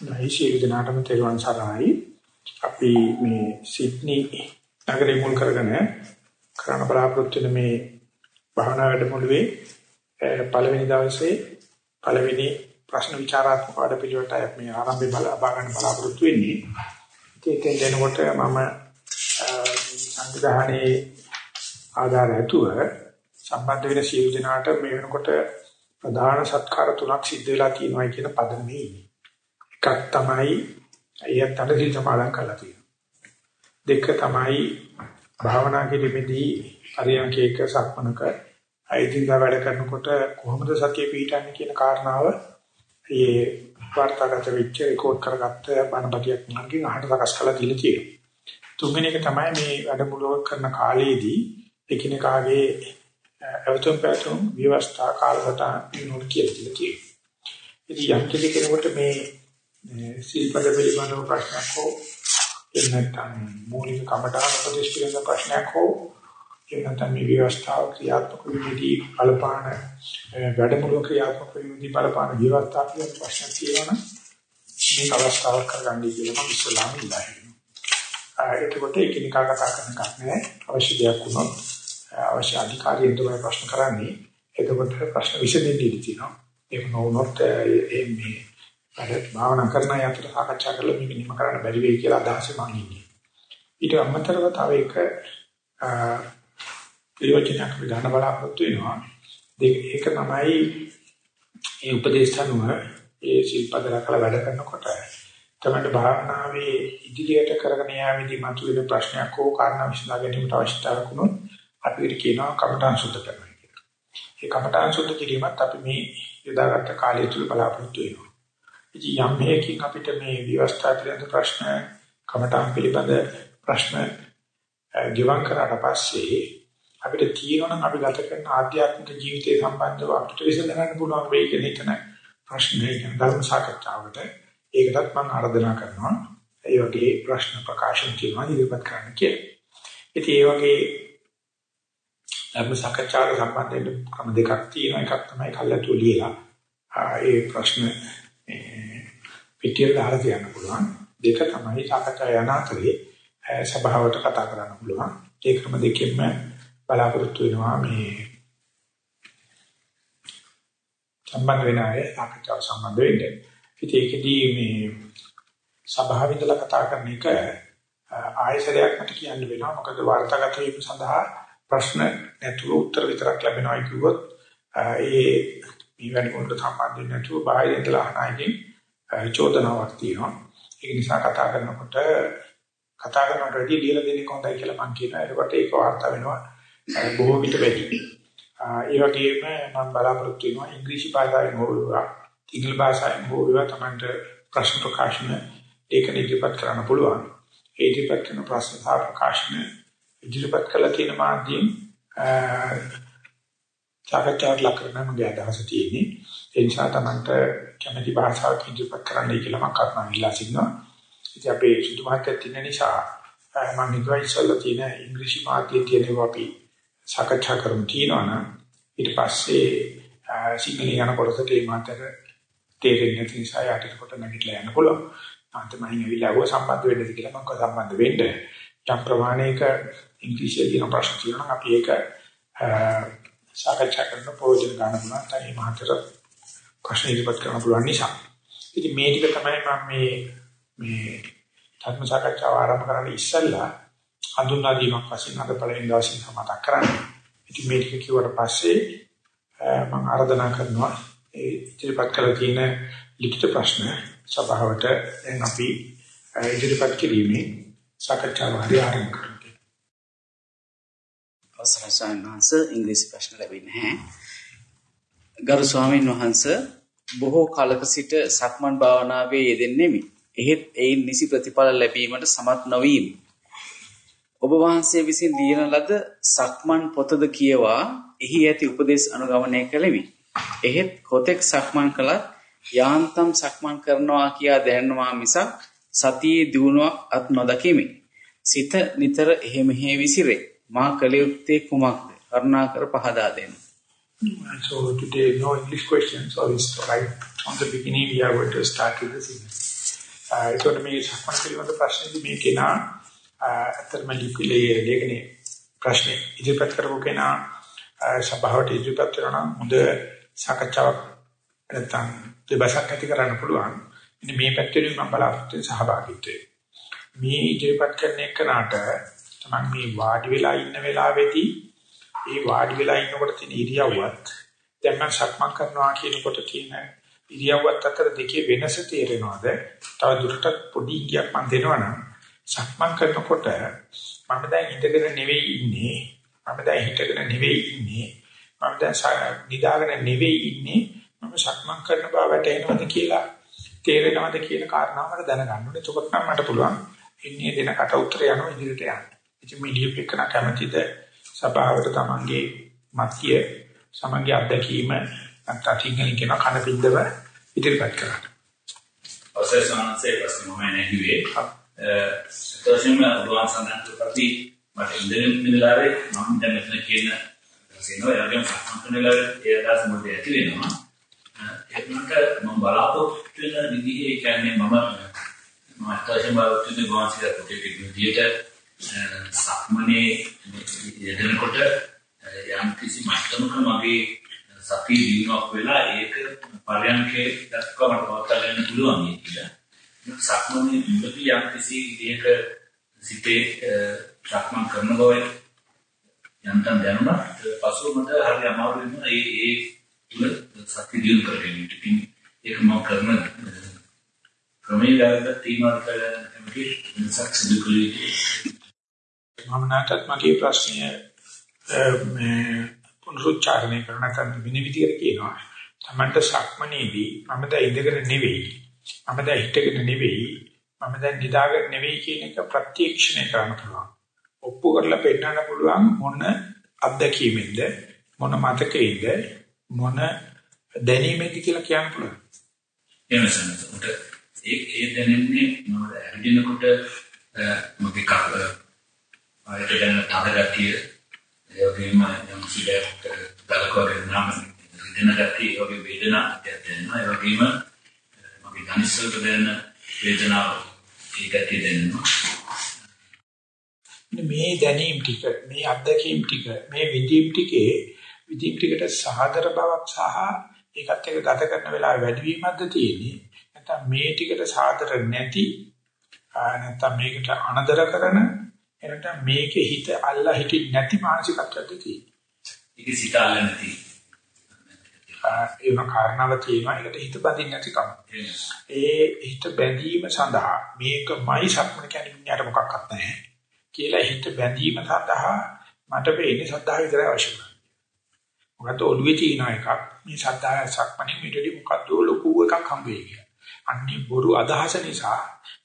නයි සියලු දෙනාටම තෙරුවන් සරණයි. අපි මේ සිඩ්නි නගරය මුල් කරගෙන කරන බලාපොරොත්තු වෙන මේ භාවනා වැඩමුළුවේ පළවෙනි දවසේ පළවෙනි ප්‍රශ්න විචාරාත්මක වැඩපිළිවෙලට මේ ආරම්භය බලා ගන්න බලාපොරොත්තු වෙන්නේ. ඒකෙන් දෙනකොට මම සංවිධානයේ ආධාර ඇතුව සම්බන්ධ වෙන සියලු දෙනාට මේ වෙනකොට ප්‍රධාන සත්කාර තුනක් සිද්ධ වෙලා තියෙනවා කියන පදනමේ ඉන්නේ. එකක් තමයි අයත් අඩසිල් සමාදන් කරලා තියෙනවා. දෙක තමයි භාවනා කිරීමේදී අරියංකේක සක්මනක අයිතිංගා වැඩ කරනකොට කොහොමද සතිය පිහිටන්නේ කියන කාරණාව මේ වාර්තාගත වෙච්ච රෙකෝඩ් කරගත්ත බණපතියක් මගෙන් අහකට සකස් කරලා දීලා තියෙනවා. තුන්වෙනි එක තමයි මේ වැඩමුළුව කරන කාලයේදී එකිනෙකාගේ අවතුම් පැතුම් විවස්ථා කාලසටහන දිනුන කියලා තියෙනවා. ඉතින් යම් කෙනෙකුට මේ සිල්පද පිළිබඳව ප්‍රශ්නයක් හෝ එහෙම නැත්නම් මූලික කමඨාන උපදේශ පිළිබඳව ප්‍රශ්නයක් හෝ එහෙම නැත්නම් මේ ව්‍යවස්ථාව ක්‍රියාත්මක වෙන්නේ බලපාන වැඩමුළු ක්‍රියාත්මක වෙන්නේ බලපාන ව්‍යවස්ථාව කියන ප්‍රශ්න තියෙනවා මේක අවස්ථාවක් කරගන්නයි කියලා මම ඉස්සලාම ඉල්ලා හිටිනවා. එතකොට එකිනෙකා කතා කරන එකක් නෑ අවශ්‍ය දෙයක් වුණොත් අවශ්‍ය අධිකාරියෙන් තමයි ප්‍රශ්න කරන්නේ. එතකොට ප්‍රශ්න විසඳෙන්න ඉඩ තියෙනවා. ඒක නොවුනොත් මේ වැඩ භාවනා කරන අය අතර සාකච්ඡා කරලා මේක නිම කරන්න බැරි වෙයි කියලා අදහස මම ඉන්නේ. ඊට අමතරව තව එක ප්‍රයෝජනයක් අපි ගන්න බලාපොරොත්තු වෙනවා. ඒක තමයි මේ උපදේශනුව ඒ ශිල්පද රකලා වැඩ කරනකොට තමයි භාවනාවේ ඉදිරියට කරගෙන යාමේදී මතුවෙන ප්‍රශ්නයක් හෝ කාරණා විසඳා ගැනීමට අවශ්‍යතාවයක් වුණොත් අපි කියනවා කමඨාන් සුද්ධ කරනවා කියලා. ඒ කමඨාන් සුද්ධ කිරීමත් අපි මේ යොදාගත්ත කාලය තුල බලාපොරොත්තු වෙනවා. ඉතින් යම් හේකින් අපිට මේ විවස්ථා පිළිබඳ ප්‍රශ්න කමඨාන් පිළිබඳ ප්‍රශ්න ගිවන් කරාට පස්සේ අපිට තියෙනවා නම් අපි ගත කරන ආධ්‍යාත්මික ජීවිතය සම්බන්ධව අපිට විසඳගන්න පුළුවන් වෙයි කියන එක නෑ ප්‍රශ්නේ කියන ධර්ම සාකච්ඡාවට ඒකටත් මම ආරාධනා කරනවා ඒ වගේ ප්‍රශ්න ප්‍රකාශන කියනවා ඉදිරිපත් කරන්න කියලා. ඉතින් ඒ වගේ ධර්ම සාකච්ඡාවට සම්බන්ධ ක්‍රම දෙකක් තියෙනවා එකක් තමයි කල්ලාතු ලියලා ඒ ප්‍රශ්න පිටියට දාලා තියන්න පුළුවන්. දෙක තමයි සාකච්ඡා යන අතරේ සභාවට කතා කරන්න පුළුවන්. ඒ ක්‍රම දෙකෙන්ම බලාපොරොත්තු වෙනවා මේ සම්බන්ධ වෙන අය සාකච්ඡාව සම්බන්ධ වෙන්නේ. ඉතින් ඒකදී මේ සභාවින්දලා කතා කරන එක ආයසරයක් මට කියන්න වෙනවා. මොකද වාර්තාගත වීම සඳහා ප්‍රශ්න නැතුව උත්තර විතරක් ලැබෙනවා කිව්වොත් ඒ ඊවැනි පොඩ්ඩ සම්බන්ධ නැතුව බාහිර ඉඳලා අහනයිකින් චෝදනාවක් තියෙනවා. ඒක නිසා කතා කරනකොට කතා කරනකොට වැඩි ලියලා දෙන්නේ කොහොමදයි කියලා මම කියනවා. ඒකට ඒක වාර්තා වෙනවා බොහෝ විට වැඩි. ඒ වගේම මම බලාපොරොත්තු වෙනවා ඉංග්‍රීසි භාෂාවෙන් හෝ වේවා, සිංහල භාෂාවෙන් හෝ වේවා තමයි ප්‍රශ්න ප්‍රකාශන ඒක ඉදිරිපත් කරන්න පුළුවන්. ඒ ඉදිරිපත් කරන ප්‍රශ්න සහ ප්‍රකාශන ඉදිරිපත් කළ තියෙන මාධ්‍යයෙන් සාකච්ඡාවට ලක් කරන්න මගේ අදහස තියෙන්නේ. ඒ නිසා තමන්ට කැමැති භාෂාවක් ඉදිරිපත් කරන්නයි කියලා මම කර්මන් ඉල්ලා සිටිනවා. ඉතින් අපේ සුදු මහත්තයා තියෙන නිසා මම හිතුවා ඉස්සෙල්ලා තියෙන ඉංග්‍රීසි මාධ්‍යයේ තියෙනවා අපි සාකච්ඡා කරමු කියනවනම් ඊට පස්සේ සිංහල යන කොටසට ඒ මාතර තේරෙන්නේ නැති නිසා යට කොට නැගිටලා යන්න පුළුවන්. අන්තිමයින් ඇවිල්ලා ආව සම්බන්ධ වෙන්නද කියලා මම කොහොමද සම්බන්ධ වෙන්නේ? යම් ප්‍රමාණයක ඉංග්‍රීසියෙන් කියන ප්‍රශ්න තියෙනවා අපි ඒක සාකච්ඡා කරන ප්‍රයෝජන ගන්න පුළුවන්. තයි මහතර ප්‍රශ්න ඉදිරිපත් කරන්න පුළුවන් නිසා. ඉතින් මේ ටික තමයි මම මේ මේ ධර්ම සාකච්ඡාව ආරම්භ කරන්න ඉස්සෙල්ලා හඳුන්වා දීමක් වශයෙන් අද පළවෙනි දවසේ සමතක් කරන්නේ. ඉතින් මේ ටික කිව්වට පස්සේ මම ආරාධනා කරනවා ඒ ඉදිරිපත් කළ තියෙන ලිඛිත ප්‍රශ්න සභාවට දැන් අපි ඉදිරිපත් කිරීමේ සාකච්ඡාව හරි ආරම්භ කරමු. අවසරයි ස්වාමීන් වහන්සේ ඉංග්‍රීසි ප්‍රශ්න ලැබෙන්නේ නැහැ. ගරු ස්වාමීන් වහන්සේ බොහෝ කලක සිට සක්මන් භාවනාවේ යෙදෙන්නෙමි. එහෙත් එයින් නිසි ප්‍රතිඵල ලැබීමට සමත් නොවීම. ඔබ වහන්සේ විසින් ලියන ලද සක්මන් පොතද කියවා එහි ඇති උපදේශ අනුගමනය කළෙමි. එහෙත් කොතෙක් සක්මන් කළත් යාන්තම් සක්මන් කරනවා කියා දැනනවා මිසක් සතියේ දිනුවක් අත් නොදකිමි. සිත නිතර එහෙ මෙහෙ විසිරේ. මා කළ යුත්තේ කුමක්ද? කරුණාකර පහදා දෙන්න. So today no English questions, so it's right on the beginning we are going to start with the English. ඒකට මේ සක්මන් පිළිබඳ ප්‍රශ්නේදී මේ කෙනා අතරම ලිපිලේ ලේඛනේ ප්‍රශ්නේ ඉදිරිපත් කරපු කෙනා uh, සභාවට ඉදිරිපත් කරන හොඳ සාකච්ඡාවක් නැත්නම් දෙබසක් ඇති කරන්න පුළුවන්. ඉතින් මේ පැත්තෙන් මම බලාපොරොත්තු සහභාගීත්වය. මේ ඉදිරිපත් කරන එකනට තමයි මේ වාඩි වෙලා ඉන්න වෙලාවේදී ඒ වාඩි වෙලා ඉන්නකොට තියෙන ඉරියව්වත් දැන් මම සක්මන් කරනවා කියනකොට කියන ඉරියව්වත් අතර දෙකේ වෙනස තේරෙනවද? තව දුරටත් පොඩි ඉඟියක් මම දෙනවනම් සක්මන් කරනකොට මම දැන් ඉඳගෙන නෙවෙයි ඉන්නේ. මම දැන් හිටගෙන නෙවෙයි ඉන්නේ. මම දැන් නිදාගෙන නෙවෙයි ඉන්නේ. මම සක්මන් කරන බව වැටහෙනවද කියලා තේරෙනවද කියන කාරණාව මට දැනගන්න ඕනේ. එතකොට නම් මට පුළුවන් ඉන්නේ දෙනකට උත්තර යනවා ඉදිරියට යන්න. ඉතින් මේ ලියපෙකන කැමැතිද සභාවට තමන්ගේ මත්ය සමගිය අත්දැකීම නැත්නම් සිංහලෙන් කියන කන පින්දව ඉදිරිපත් කරන්න. අවසර සමන්සේ ප්‍රශ්න මම නැහිවේ. සතෝෂම දුවන් සඳහන් කරපි මට ඉන්දෙන් මිදලාවේ මම දැන් මෙතන කියන සේනෝ එයාගේ සම්පූර්ණ ඒ අදහස් මොකද ඇති වෙනවා. ඒකට මම බලාපොරොත්තු වෙන විදිහේ කියන්නේ මම මම අත්‍යවශ්‍යම බලාපොරොත්තු වෙන ගෝන්සිලා පොටේ විදිහට සක්මනේ යෙදෙනකොට යම් කිසි මට්ටමක මගේ සතිය දිනුවක් වෙලා ඒක පරයන්කේ දක්වා මට පවත්වා ගන්න පුළුවන් කියලා. සක්මනේ මුලදී යම් කිසි විදිහක සිතේ සක්මන් කරන බව යන්තම් දැනුණා. පසුව මට හරි අමාරු වෙනවා. ඒ ඒ තුල සතිය දිනු කරගෙන ඉතින් ඒක මම කරන ක්‍රමයේ වැරද්දක් තියෙනවා කියලා කැමති වෙනසක් සිදු කළේ. මම නැවතත් මගේ ප්‍රශ්නය මේ පුනරුච්චාරණය කරන නැත්නම් වෙන විදිහට කියනවා. තමන්ට සක්මනේදී මම දැන් ඉඳගෙන නෙවෙයි. මම දැන් හිටගෙන නෙවෙයි. මම දැන් නිදාගෙන නෙවෙයි කියන එක ප්‍රත්‍යක්ෂණය කරන්න පුළුවන්. ඔප්පු කරලා පෙන්නන්න පුළුවන් මොන අත්දැකීමෙන්ද මොන මතකෙයිද මොන දැනීමෙන්ද කියලා කියන්න පුළුවන්. එහෙම සම්මත. ඒ ඒ දැනෙන්නේ මම ඇවිදිනකොට මගේ කප ආයත දැන තද ගතිය ඒ වගේම යම් සිලයක් බලකෝගෙන නම් දෙන ගතිය ඒ වගේ වේදනා දැනෙනවා. ඒ වගේම මගේ ධනිස්සලට දැනෙන වේදනාව ඒ ගතිය දැනෙනවා. මේ දැනීම් ටික මේ අත්දැකීම් ටික මේ විදීම් ටිකේ විදීම් ටිකට සාදර බවක් සහ ඒකත් එක්ක ගත කරන වෙලාව වැඩි වීමක්ද තියෙන්නේ? නැත්නම් මේ ටිකට සාදර නැති නැත්නම් මේකට අනදර කරන එනට මේකේ හිත අල්ලා හිටින් නැති මානසිකත්වයක්ද තියෙන්නේ. ඒක සිත අල්ලා නැති. ඒ වෙන කාරණාව තියෙනවා. ඒකට හිත බඳින්න නැති කම. ඒ හිත බැඳීම සඳහා මේකමයි සක්මන කියන්නේ මිනිහට මොකක්වත් නැහැ. කියලා හිත බැඳීම සඳහා මට වෙන්නේ සද්ධා විතරයි අවශ්‍ය කරන්නේ. මොකද ඔළුවේ තියෙන එකක් මේ සද්ධා සක්මනේ මෙතනදී මොකද්ද ලොකු එකක් හම්බ වෙන්නේ. අන්නේ බොරු අදහස නිසා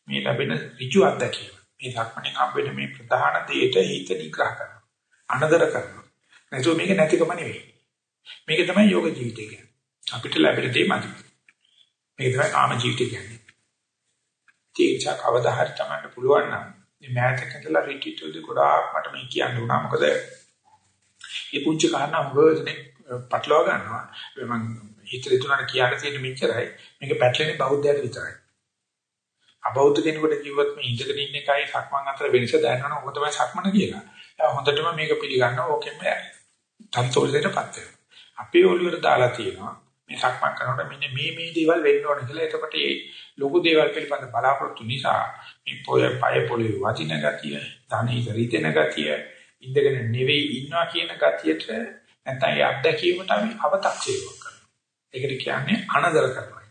මේ ලැබෙන ඍජු අත්දැකීම. මේ සක්මණේ හම්බෙන මේ ප්‍රධාන දෙයට හිත නිග්‍රහ කරනවා. අනදර කරනවා. නැතුව මේක නැතිකම නෙවෙයි. මේක තමයි යෝග ජීවිතය කියන්නේ. අපිට ලැබෙන දේ මදි. මේක තමයි කාම ජීවිතය කියන්නේ. තේචා කවදා හරි තමන්න පුළුවන් නම් මේ මෑතක ඉඳලා රිටිටුද ගොඩාක් මට මේ කියන්න උනා මොකද මේ පුංචි කාරණා මොකදනේ පටලවා ගන්නවා. මම හිතේ තුනට කියන්න තියෙන මෙච්චරයි. මේක පැටලෙන්නේ බෞද්ධයට විතරයි. අබෞද්ධ කෙනෙකුට කිව්වොත් මේ ඉඳගෙන ඉන්න එකයි සක්මන් අතර වෙනස දැනනවනේ ඔක තමයි සක්මන කියලා. එයා හොඳටම මේක පිළිගන්නවා ඕකෙම සන්තෝෂයටපත් වෙනවා. අපේ ඔළුවට දාලා තියෙනවා මේ සක්මන් කරනකොට මෙන්න මේ මේ දේවල් වෙන්න ඕනේ කියලා. එතකොට මේ ලොකු දේවල් පිළිබඳ බලාපොරොත්තු නිසා මේ පොය පය පොළේ වදින ගතිය, ධනෙ රිදෙන ගතිය, ඉඳගෙන නෙවෙයි ඉන්නවා කියන ගතියට නැත්නම් ඒ අත්දැකීමට අපි අව탁සීරුවක් කරනවා. ඒකට කියන්නේ අනදර කරනවා.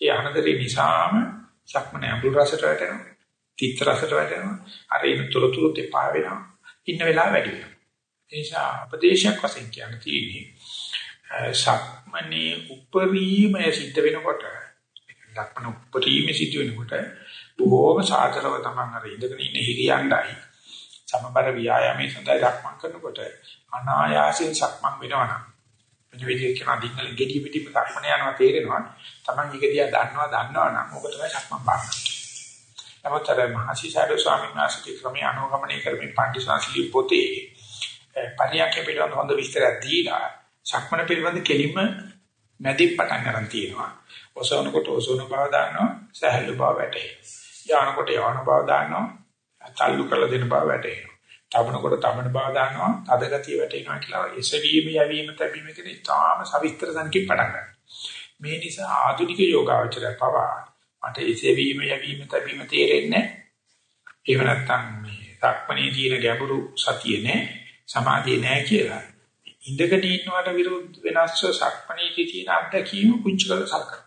ඒ අනදරේ නිසාම සක්මනේ අඹුල් රසට වැටෙනවා. තිත්ත රසට වැටෙනවා. අර ඉන්න තොරතුරු දෙපා වෙනවා. ඉන්න වෙලාව වැඩි වෙනවා. ඒ නිසා උපදේශයක් වශයෙන් කියන්න තියෙන්නේ සක්මනේ උපරිමය සිද්ධ වෙනකොට ලක්මන උපරිමය සිද්ධ වෙනකොට බොහෝම සාතරව තමයි අර ඉඳගෙන ඉන්න හිරියණ්ඩයි සමබර ව්‍යායාමයේ සඳහා සක්මන් කරනකොට අනායාසයෙන් සක්මන් වෙනවා මේ විදිහට කියන දිග්ගල ගෙඩිය පිටිම සක්මන යනවා තේරෙනවා Taman එක දිහා දන්නවා දන්නවා නම් ඔබ තමයි සක්මන් බාරගන්න. නමුත් අර මහසිසාරද ස්වාමීන් වහන්සේගේ ක්‍රමයේ අනුගමනය කරමින් පඬිස්සාසිලි පොතේ පරියන්ක පිළිබඳ හොඳ විස්තරයක් දීලා සක්මන පිළිබඳ කෙලින්ම මැදින් පටන් ගන්න තියෙනවා. ඔසවනකොට ඔසවන බව දානවා සහැල්ලු බව වැටෙනවා යනකොට යවන බව දානවා තල්ලු කරලා දෙන බව වැටෙනවා තබනකොට තබන බව දානවා තද ගතිය වැටෙනවා කියලා එසවීම යවීම තැබීම කියන ඉතාම සවිස්තර සංකීප පටන් ගන්නවා. මේ නිසා ආධුනික යෝගාවචරය පවා මට එසවීම යවීම තැබීම තේරෙන්නේ නැහැ. එහෙම නැත්නම් මේ සක්මණේ තියෙන ගැඹුරු සතිය නැහැ සමාධිය නැහැ කියලා. ඉඳගෙන ඉන්නවට විරුද්ධ වෙනස්ව සක්මණේදී තියෙන අත්දැකීම කුංචි කරලා සලකනවා.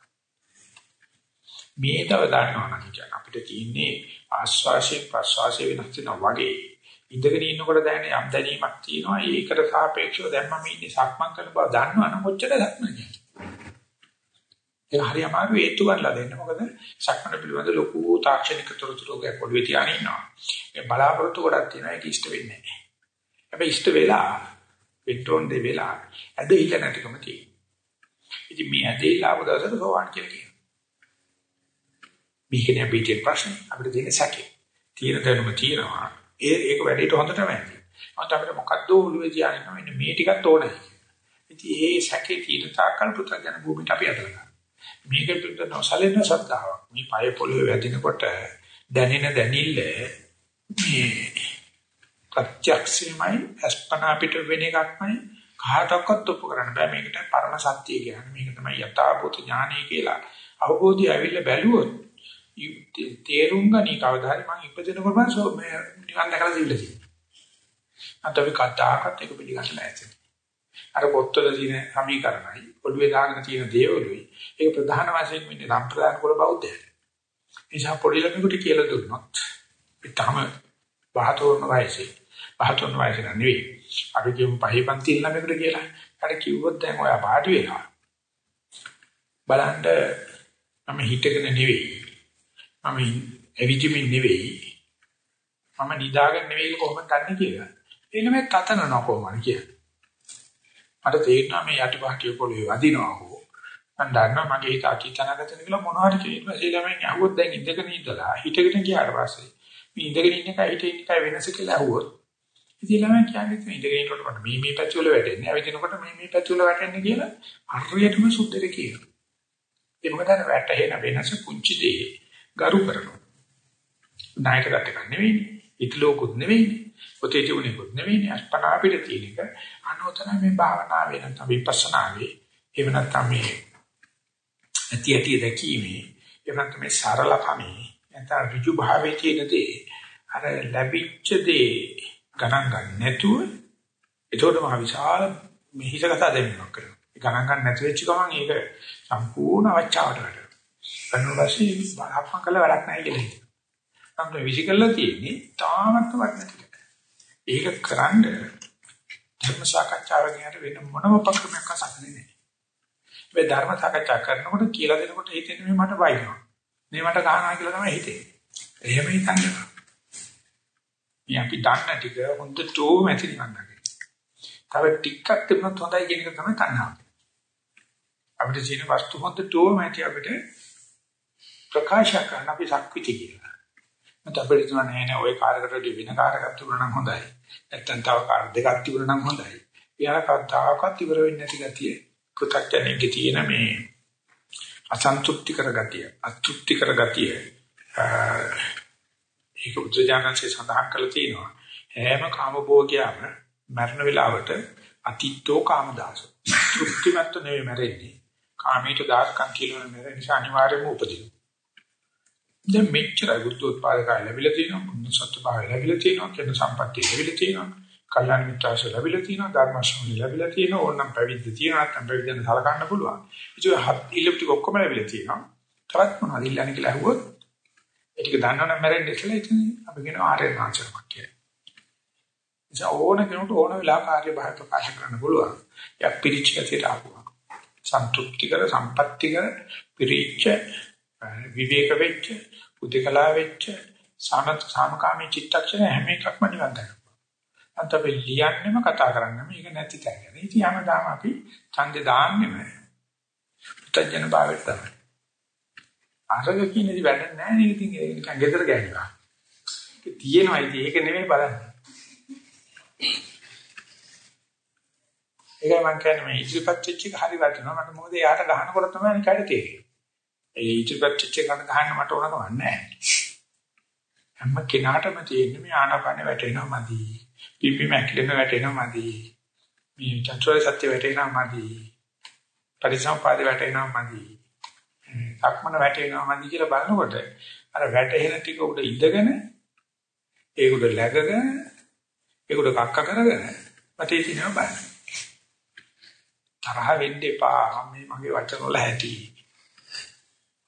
මේ තව දන්නවා නම් කියන අපිට තියෙන්නේ ආස්වාසිය ප්‍රස්වාසිය වෙනස් වෙනවා වගේ. ඉඳගෙන ඉන්නකොට දැනෙන යම් දැනීමක් තියෙනවා ඒකට සාපේක්ෂව දැන් මම ඉන්නේ සක්මන් කරන බව දන්නවනම් කොච්චර සක්මන් කියන්නේ. ඒක හරි අමාරු හේතු ගන්නලා දෙන්න. මොකද සක්මන පිළිබඳ ලොකු තාක්ෂණික තොරතුරුයක් පොඩි තියාගෙන ඉන්නවා. ඒ බලාපොරොත්තු ගොඩක් තියෙනවා ඒක ඉෂ්ට වෙන්නේ නැහැ. හැබැයි ඉෂ්ට වෙලා වෙටෝන් දෙ වෙලා ඇදහිල්ල නැතිකම තියෙනවා. ඉතින් මේ ඇදහිල්ල ආව දවසට සෝවාන් කියලා කියනවා. මේකනේ අපිට ප්‍රශ්න අපිට තියෙන සැකේ. තියෙන දැනුම තියෙනවා. ඒ ඒක වැඩේට හොඳටම ඇති. මත අපිට මොකද්ද ඔළුවේ තියාගෙන මෙන්න මේ ටිකක් ඕනේ. ඉතින් ඒ සැකේ තියෙන තාකල් පුතගෙන භූමිට අපි අදලා මේක පිට නොසලෙන සත්‍තාවක්. මේ පය පොළවේ වැදිනකොට දැනෙන දැනිල්ල මේ ප්‍රත්‍යක්ෂයමයි අස්පනා පිට වෙන එකක්මයි කාටවත් ඔප්පු කරන්න බෑ මේකට පරම සත්‍ය කියන්නේ මේක තමයි යථාභූත ඥානය කියලා අවබෝධය ඇවිල්ලා බැලුවොත් තේරුම් ගනි කවදා හරි මම ඉපදෙනකොට මම සෝ මේ නිවන් දැකලා තිබිලා තියෙනවා අත අපි කතාකත් එක පිළිගන්න නැහැ අර පොත්වල තියෙන සමීකරණයි ඔළුවේ දාගෙන තියෙන දේවලුයි ඒක ප්‍රධාන වශයෙන් වෙන්නේ සම්ප්‍රදාන කුල බෞද්ධය නිසා පොඩි ළමයෙකුට කියලා දුන්නොත් පිටම බහතෝරන වයසේ පහතුන් වයසේ නෙවෙයි. අපි කියමු පහේ පන්ති ළමයෙකුට කියලා. අර කිව්වොත් දැන් ඔයා පාටි වෙලා. බලන්න මම හිතගෙන නෙවෙයි. මම එවිජිමින් නෙවෙයි. මම නිදාගෙන නෙවෙයි කොහොමද දන්නේ කියලා. එන්න මේ කතන නොකොමද කියලා. මට තේරෙනවා මේ යටිපහටිය පොළවේ වදිනවා හෝ මම දන්නවා මගේ හිත අචිතනගත කියලා මොනවද කියනවා. ඒ ළමෙන් අහුවොත් දැන් ඉඳගෙන ඉඳලා හිටගෙන ගියාට පස්සේ මේ ඉඳගෙන ඉන්න එක හිටින් එක වෙනස කියලා අහුවොත් ඉතින් ළමයි කියන්නේ ඉතින් ඉඳගෙන ඉන්නකොට මට මේ මේ පැති වල වැටෙන්නේ. ඇවිදිනකොට මේ මේ පැති වල වැටෙන්නේ කියලා හරියටම සුද්ධට කියනවා. ඒ මොකද අර වැටෙන වෙනස පුංචි දේ ගරු කරනවා. නායකකට ගන්න නෙවෙයි. ඉතිලෝකුත් නෙවෙයි. ඔතේ තිබුණේකුත් නෙවෙයි. අස්පනා අපිට තියෙන එක අනෝතන මේ භාවනාවේ නැත්නම් විපස්සනාවේ එහෙම නැත්නම් මේ ඇති ඇති දැකීමේ එහෙම නැත්නම් මේ සරලකමේ නැත්නම් ඍජු භාවයේ තියෙන දේ අර ලැබිච්ච දේ ගණන් ගන්න නැතුව ඒතකොට මහ විශාල මිහිසගත දෙන්නක් කරනවා. ඒ ගණන් ගන්න නැති වෙච්ච ගමන් ඒක සම්පූර්ණ අවචාවට වැටෙනවා. කනුවසි බාහම කළ වැඩක් නැහැ කියලා හිතනවා. නම් විසිකල්ලා තියෙන්නේ තාමත් වටින ඒක කරන්න ධර්ම සාකච්ඡාවකින් වෙන මොනම පක්‍රමයක් අසන්නේ නැහැ. මේ ධර්ම සාකච්ඡා කරනකොට කියලා දෙනකොට හිතෙන්නේ මට වයින්නවා. මේ මට ගහනවා කියලා තමයි හිතෙන්නේ. එහෙම හිතන්නේ. මේ අපි දන්න ටික හොඳටම ඇති නිවන් දකින්න. තව ටිකක් තිබුණොත් හොඳයි කියන එක තමයි තණ්හාව. අපිට තියෙන වස්තු හොඳටම ඇති අපිට ප්‍රකාශ කරන්න අපි ශක්විති කියලා. මත අපිට තුන නෑ නෑ ওই කාර්යකට වෙන කාර්යයක් තිබුණා නම් හොඳයි. නැත්තම් තව කාර් දෙකක් තිබුණා නම් හොඳයි. ඊයර කවදාකවත් ඉවර වෙන්නේ නැති ගතිය. පෘථග්ජනෙක තියෙන මේ අසන්තුෂ්ටි කරගතිය, අතෘප්ති කරගතිය ඒක උද්දජානංශේ සඳහන් කරලා තියෙනවා. හැම කාමභෝගයක්ම මරණ වේලාවට අතිත්තෝ කාමදාසෝ. තෘප්තිමත් නෙවෙයි මැරෙන්නේ. කාමීට දාස්කම් කියලා මැරෙන නිසා අනිවාර්යයෙන්ම උපදිනවා. දැන් මෙච්චර බුද්ධෝත්පාදකය ලැබිලා තියෙනවා, බුද්ධ සත්‍යභාවය ලැබිලා තියෙනවා, කියන සම්පත්තිය ලැබිලා තියෙනවා, කල්යාණ මිත්‍රාශය ලැබිලා තියෙනවා, ධර්මශෝණි ලැබිලා තියෙනවා, ඕනම් පැවිද්ද තියෙනවා, නැත්නම් පැවිද්දෙන් සලකන්න පුළුවන්. ඒක හත් ඉලෙක්ට්‍රික් ඔක්කොම ලැබිලා තියෙනවා. තවත් මොනවද ඉල්ලන්නේ කියලා අහුවොත් ඒක දන්නවනම් මැරෙන්නේ ඉස්සෙල්ලා ඉතින් අපි කියන ආර්ය මාංශයක් කියලා. ඒ ඕන කෙනෙකුට ඕන වෙලාවක කාර්ය බහ ප්‍රකාශ කරන්න පුළුවන්. යක් පිරිච්ච කතියට ආපුවා. සන්තුෂ්ටිකර සම්පත්‍තිකර පිරිච්ච විවේක වෙච්ච උදකලා වෙච්ච සමත සාමකාමී චිත්තක්ෂණ හැම එකක්ම නිවන් දක්වා. අන්ත අපි ලියන්නෙම කතා කරන්නේ මේක නැති තැන. ඉතින් හැමදාම අපි ඡන්දේ දාන්නෙම පුතජන භාවයට තමයි. අරග කියනදි වැඩක් නැහැ නේද ඉතින් ඒක නිකන් ගෙදර ගෑනිවා. ඒක තියෙනවා ඉතින් ඒක නෙමෙයි බලන්න. ඒකයි මම කියන්නේ මේ ඉතිරිපත් වෙච්ච එක හරි වටිනවා මට මොකද එයාට ගහනකොට තමයි අනිකට තේරෙන්නේ. ඒ ඉතිපත් චිච්ච ගන්න ගහන්න මට ඕන කමක් නැහැ. හැම කෙනාටම තියෙන්නේ මේ ආනාපාන වැටෙනවා මදි. පිපි මැකිලෙන වැටෙනවා මදි. මේ චතුරාර්ය සත්‍ය වැටෙනවා මදි. පරිසම්පාද වැටෙනවා මදි. සක්මන වැටෙනවා මදි කියලා බලනකොට අර වැටෙන ටික උඩ ඉඳගෙන ඒක උඩ läගගෙන ඒක උඩ කක්ක කරගෙන වටේ තිනවා බලන්න. තරහ වෙන්න එපා මේ මගේ වචන වල ඇති.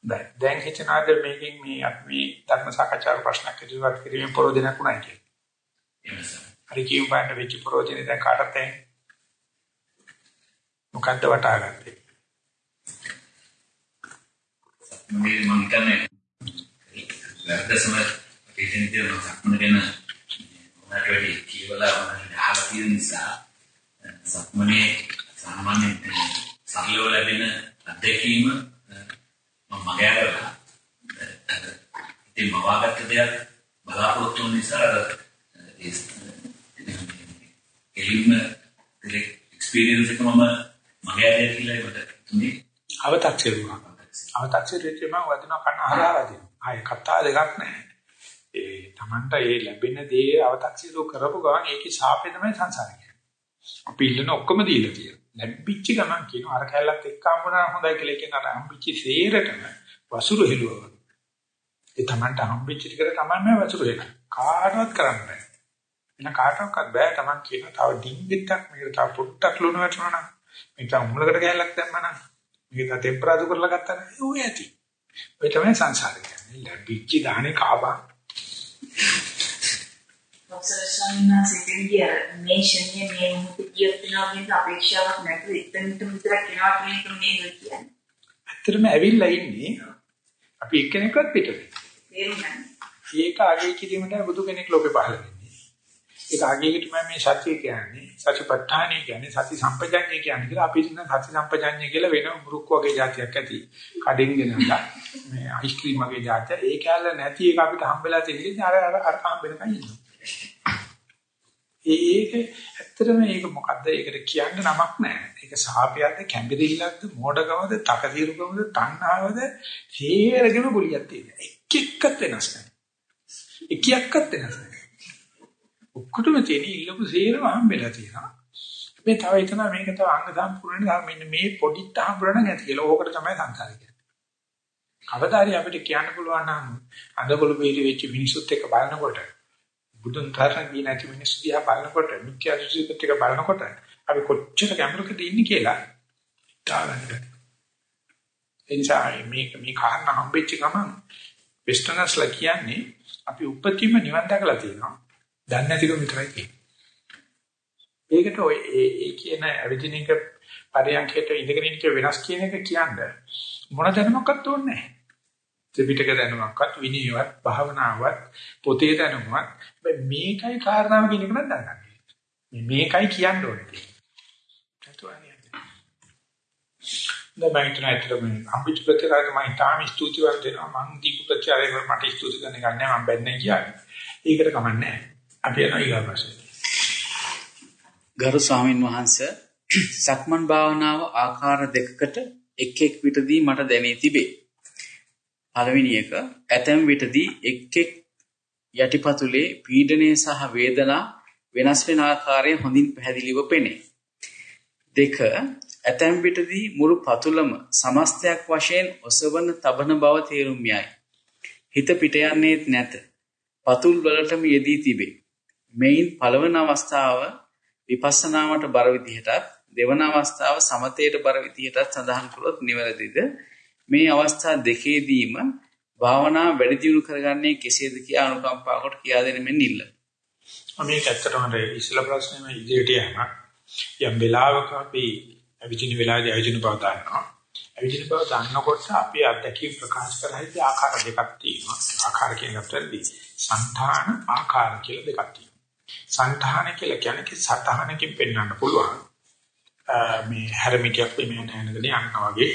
දැන් දැන් හිතනාද මේකෙන් මේ අපි ධර්ම සාකච්ඡා ප්‍රශ්නක් ඉදිරියට කිරීමේ පරෝධනයක් උනායි කියලා. හරි කියු බෑන්ඩ් වෙච්ච පරෝධනේ දැන් කාටද තැන්නේ? මොකද්ද වටාගත්තේ? මගේ මම හිතන්නේ වැරදසම අපේ දෙන්නේ මම සක්මන ගැන මොනකට වැඩි කියවලා මම අහලා තියෙන නිසා සක්මනේ සාමාන්‍ය සරලව ලැබෙන අත්දැකීම මම මගේ කරලා ඉතින් මවාගත්ත දෙයක් බලාපොරොත්තු වෙන නිසා ඒ එළිම එක්ස්පීරියන්ස් එක මම මගේ ඇය කියලා මට තුනේ අවතක්සේරුවා. අවතක්සේරුවේ මම වදිනවා කන හරහා වදිනවා. ආයේ කතා දෙකක් නැහැ. ඒ Tamanta ඒ ලැබෙන දේ අවතක්සේරු කරපු ගමන් ඒකේ ශාපේ තමයි කියන්නේ. අපි ඉල්ලන ඔක්කොම දීලා තියෙනවා. ලැබිච්ච ගමන් කියනවා අර කැලලත් එක්ක හම්බුනා හොඳයි කියලා කියන අර හම්බිච්ච සේරටම වසුරු හෙළුවා. ඒ Tamanta හම්බෙච්ච ටිකට තමයි වසුරු හෙලන. කාටවත් කරන්න බෑ. එන කාටවත් බෑ Taman කියන තව ඩිංගිත්තක් මේකට තව පොට්ටක් ලුණු වැටුණා නම් මේක උඹලකට කැලලක් දැම්මා නම් මේක ටෙම්පරාදු කරලා ගත්තා නම් ਉਹ ඇති. ඔය තමයි සංසාරය කියන්නේ. ලැබිච්ච දාහනේ කාබා. ඔබ්සර්වේෂන් සිටින්ගිය මේ ෂණිය මේ මොහොතේ කියත් වෙනවා කියන අපේක්ෂාවක් නැතුව එතනට විතරක් එනවා කියන එක මේ කියන්නේ. ඇත්තටම ඇවිල්ලා ඉන්නේ අපි එක්කෙනෙක්වත් පිටේ. තේරුණා. ඒක අගය කිරීමට බුදු කෙනෙක් ලෝකේ පහළ වෙන්නේ. ඒක අගයකට මේ සත්‍ය කියන්නේ සතිපට්ඨානය කියන්නේ සති සම්පජඤ්ඤය කියන්නේ කියලා අපි ඉන්න සති සම්පජඤ්ඤය කියලා වෙන මුරුක් වගේ જાතියක් ඇති. කඩෙන් ගෙනලා මේ අයිස්ක්‍රීම් වගේ જાතිය ඒ කැල්ල නැති එක අපිට හම්බෙලා තියෙන්නේ අර අර අර හම්බෙනකන් ඉන්නවා. ඒක ඇත්තටම මේක මොකද්ද? ඒකට කියන්න නමක් නැහැ. ඒක සාපයක්ද, කැම්බිරිල්ලක්ද, මෝඩකමද, තකතිරුකමද, තණ්හාවද, හේරගෙන ගුලියක් තියෙනවා. එක් එක්කත් වෙනස් නැහැ. එකියක්වත් වෙනස් නැහැ. ඔක්කොටම තියෙන ඉල්ලපු සේරම හම්බෙලා තියෙනවා. මේ තව හිතනවා මේක තව අංග සම්පූර්ණ නැහැ. මෙන්න මේ පොඩිත් හම්බුනන නැති කියලා. ඕකට තමයි සංසාරය කියන්නේ. කවදාරි අපිට කියන්න පුළුවන් නම් අඳගොළු පිළි වෙච්ච මිනිසුත් එක්ක බලනකොට බුදුන් තරණ දී නැති මිනිස්සු දිහා බලනකොට මිත්‍යා දෘෂ්ටිකත් එක්ක බලනකොට අපි කොච්චර ගැඹුරකද ඉන්නේ කියලා හිතාගන්න. එනිසා මේක මේ කාරණා හම්බෙච්ච ගමන් වෙස්ටර්නස්ලා කියන්නේ අපි උපතිම නිවන් දැකලා තියෙනවා. දන්නේ නැතිකම විතරයි තියෙන්නේ. ඒකට ඔය ඒ කියන ඇවිදින එක පරියන්කයට ඉඳගෙන ඉන්න වෙනස් කියන එක කියන්නේ මොන දැනුමක්වත් ඕනේ නැහැ. ත්‍රිපිටක දැනුමක්වත් විනයවත් භාවනාවක් පොතේ දැනුමක් මේකයි කාරණාව කියන එක නම් දන්නන්නේ. මේ මේකයි කියන්න ඕනේ. දැන් මම හිතන ඇත්තටම අම්බිච් ප්‍රතිරාජ මම තාම ස්තුතිවන්ත වෙනවා මම දීපු ප්‍රචාරය මට ස්තුති කරන්න ගන්නේ මම බැන්නේ කියන්නේ. ඒකට කමන්නේ නැහැ. අපි යනවා ඊගා ප්‍රශ්නේ. ගරු ස්වාමින් වහන්සේ සක්මන් භාවනාව ආකාර දෙකකට එක් එක් විටදී මට දැනී තිබේ. පළවෙනි එක ඇතැම් විටදී එක් එක් යටිපතුලේ පීඩනය සහ වේදනා වෙනස් වෙන ආකාරය හොඳින් පැහැදිලිව පෙනේ. දෙක ඇතැම් විටදී මුළු පතුලම සමස්තයක් වශයෙන් ඔසවන තබන බව තේරුම් යයි. හිත පිට යන්නේත් නැත. පතුල් වලටම යෙදී තිබේ. මෙයින් පළවන අවස්ථාව විපස්සනාවට බර විදිහටත් දෙවන අවස්ථාව සමතේට බර විදිහටත් සඳහන් කළොත් නිවැරදිද මේ අවස්ථා දෙකේදීම භාවනා වැඩි දියුණු කරගන්නේ කෙසේද කියා අනුකම්පාවකට කියා දෙන්න මෙන්න ඉල්ල. මේක ඇත්තටම ඉස්ලා ප්‍රශ්නේම ඉදිරියට යනවා. යම් වෙලාවක අපි අවිජින වෙලාවේදී අවිජින බව දන්නවා. අවිජින බව දන්නකොට අපි අත්දැකීම් ප්‍රකාශ කරහිදී ආකාර දෙකක් තියෙනවා. ආකාර කියන එකතරදී සංධාන ආකාර කියලා දෙකක් තියෙනවා. සංධාන කියලා කියන්නේ සතහනකින් පෙන්වන්න පුළුවන්. මේ හැරමිටියක් මේ නැනගෙන යනවා වගේ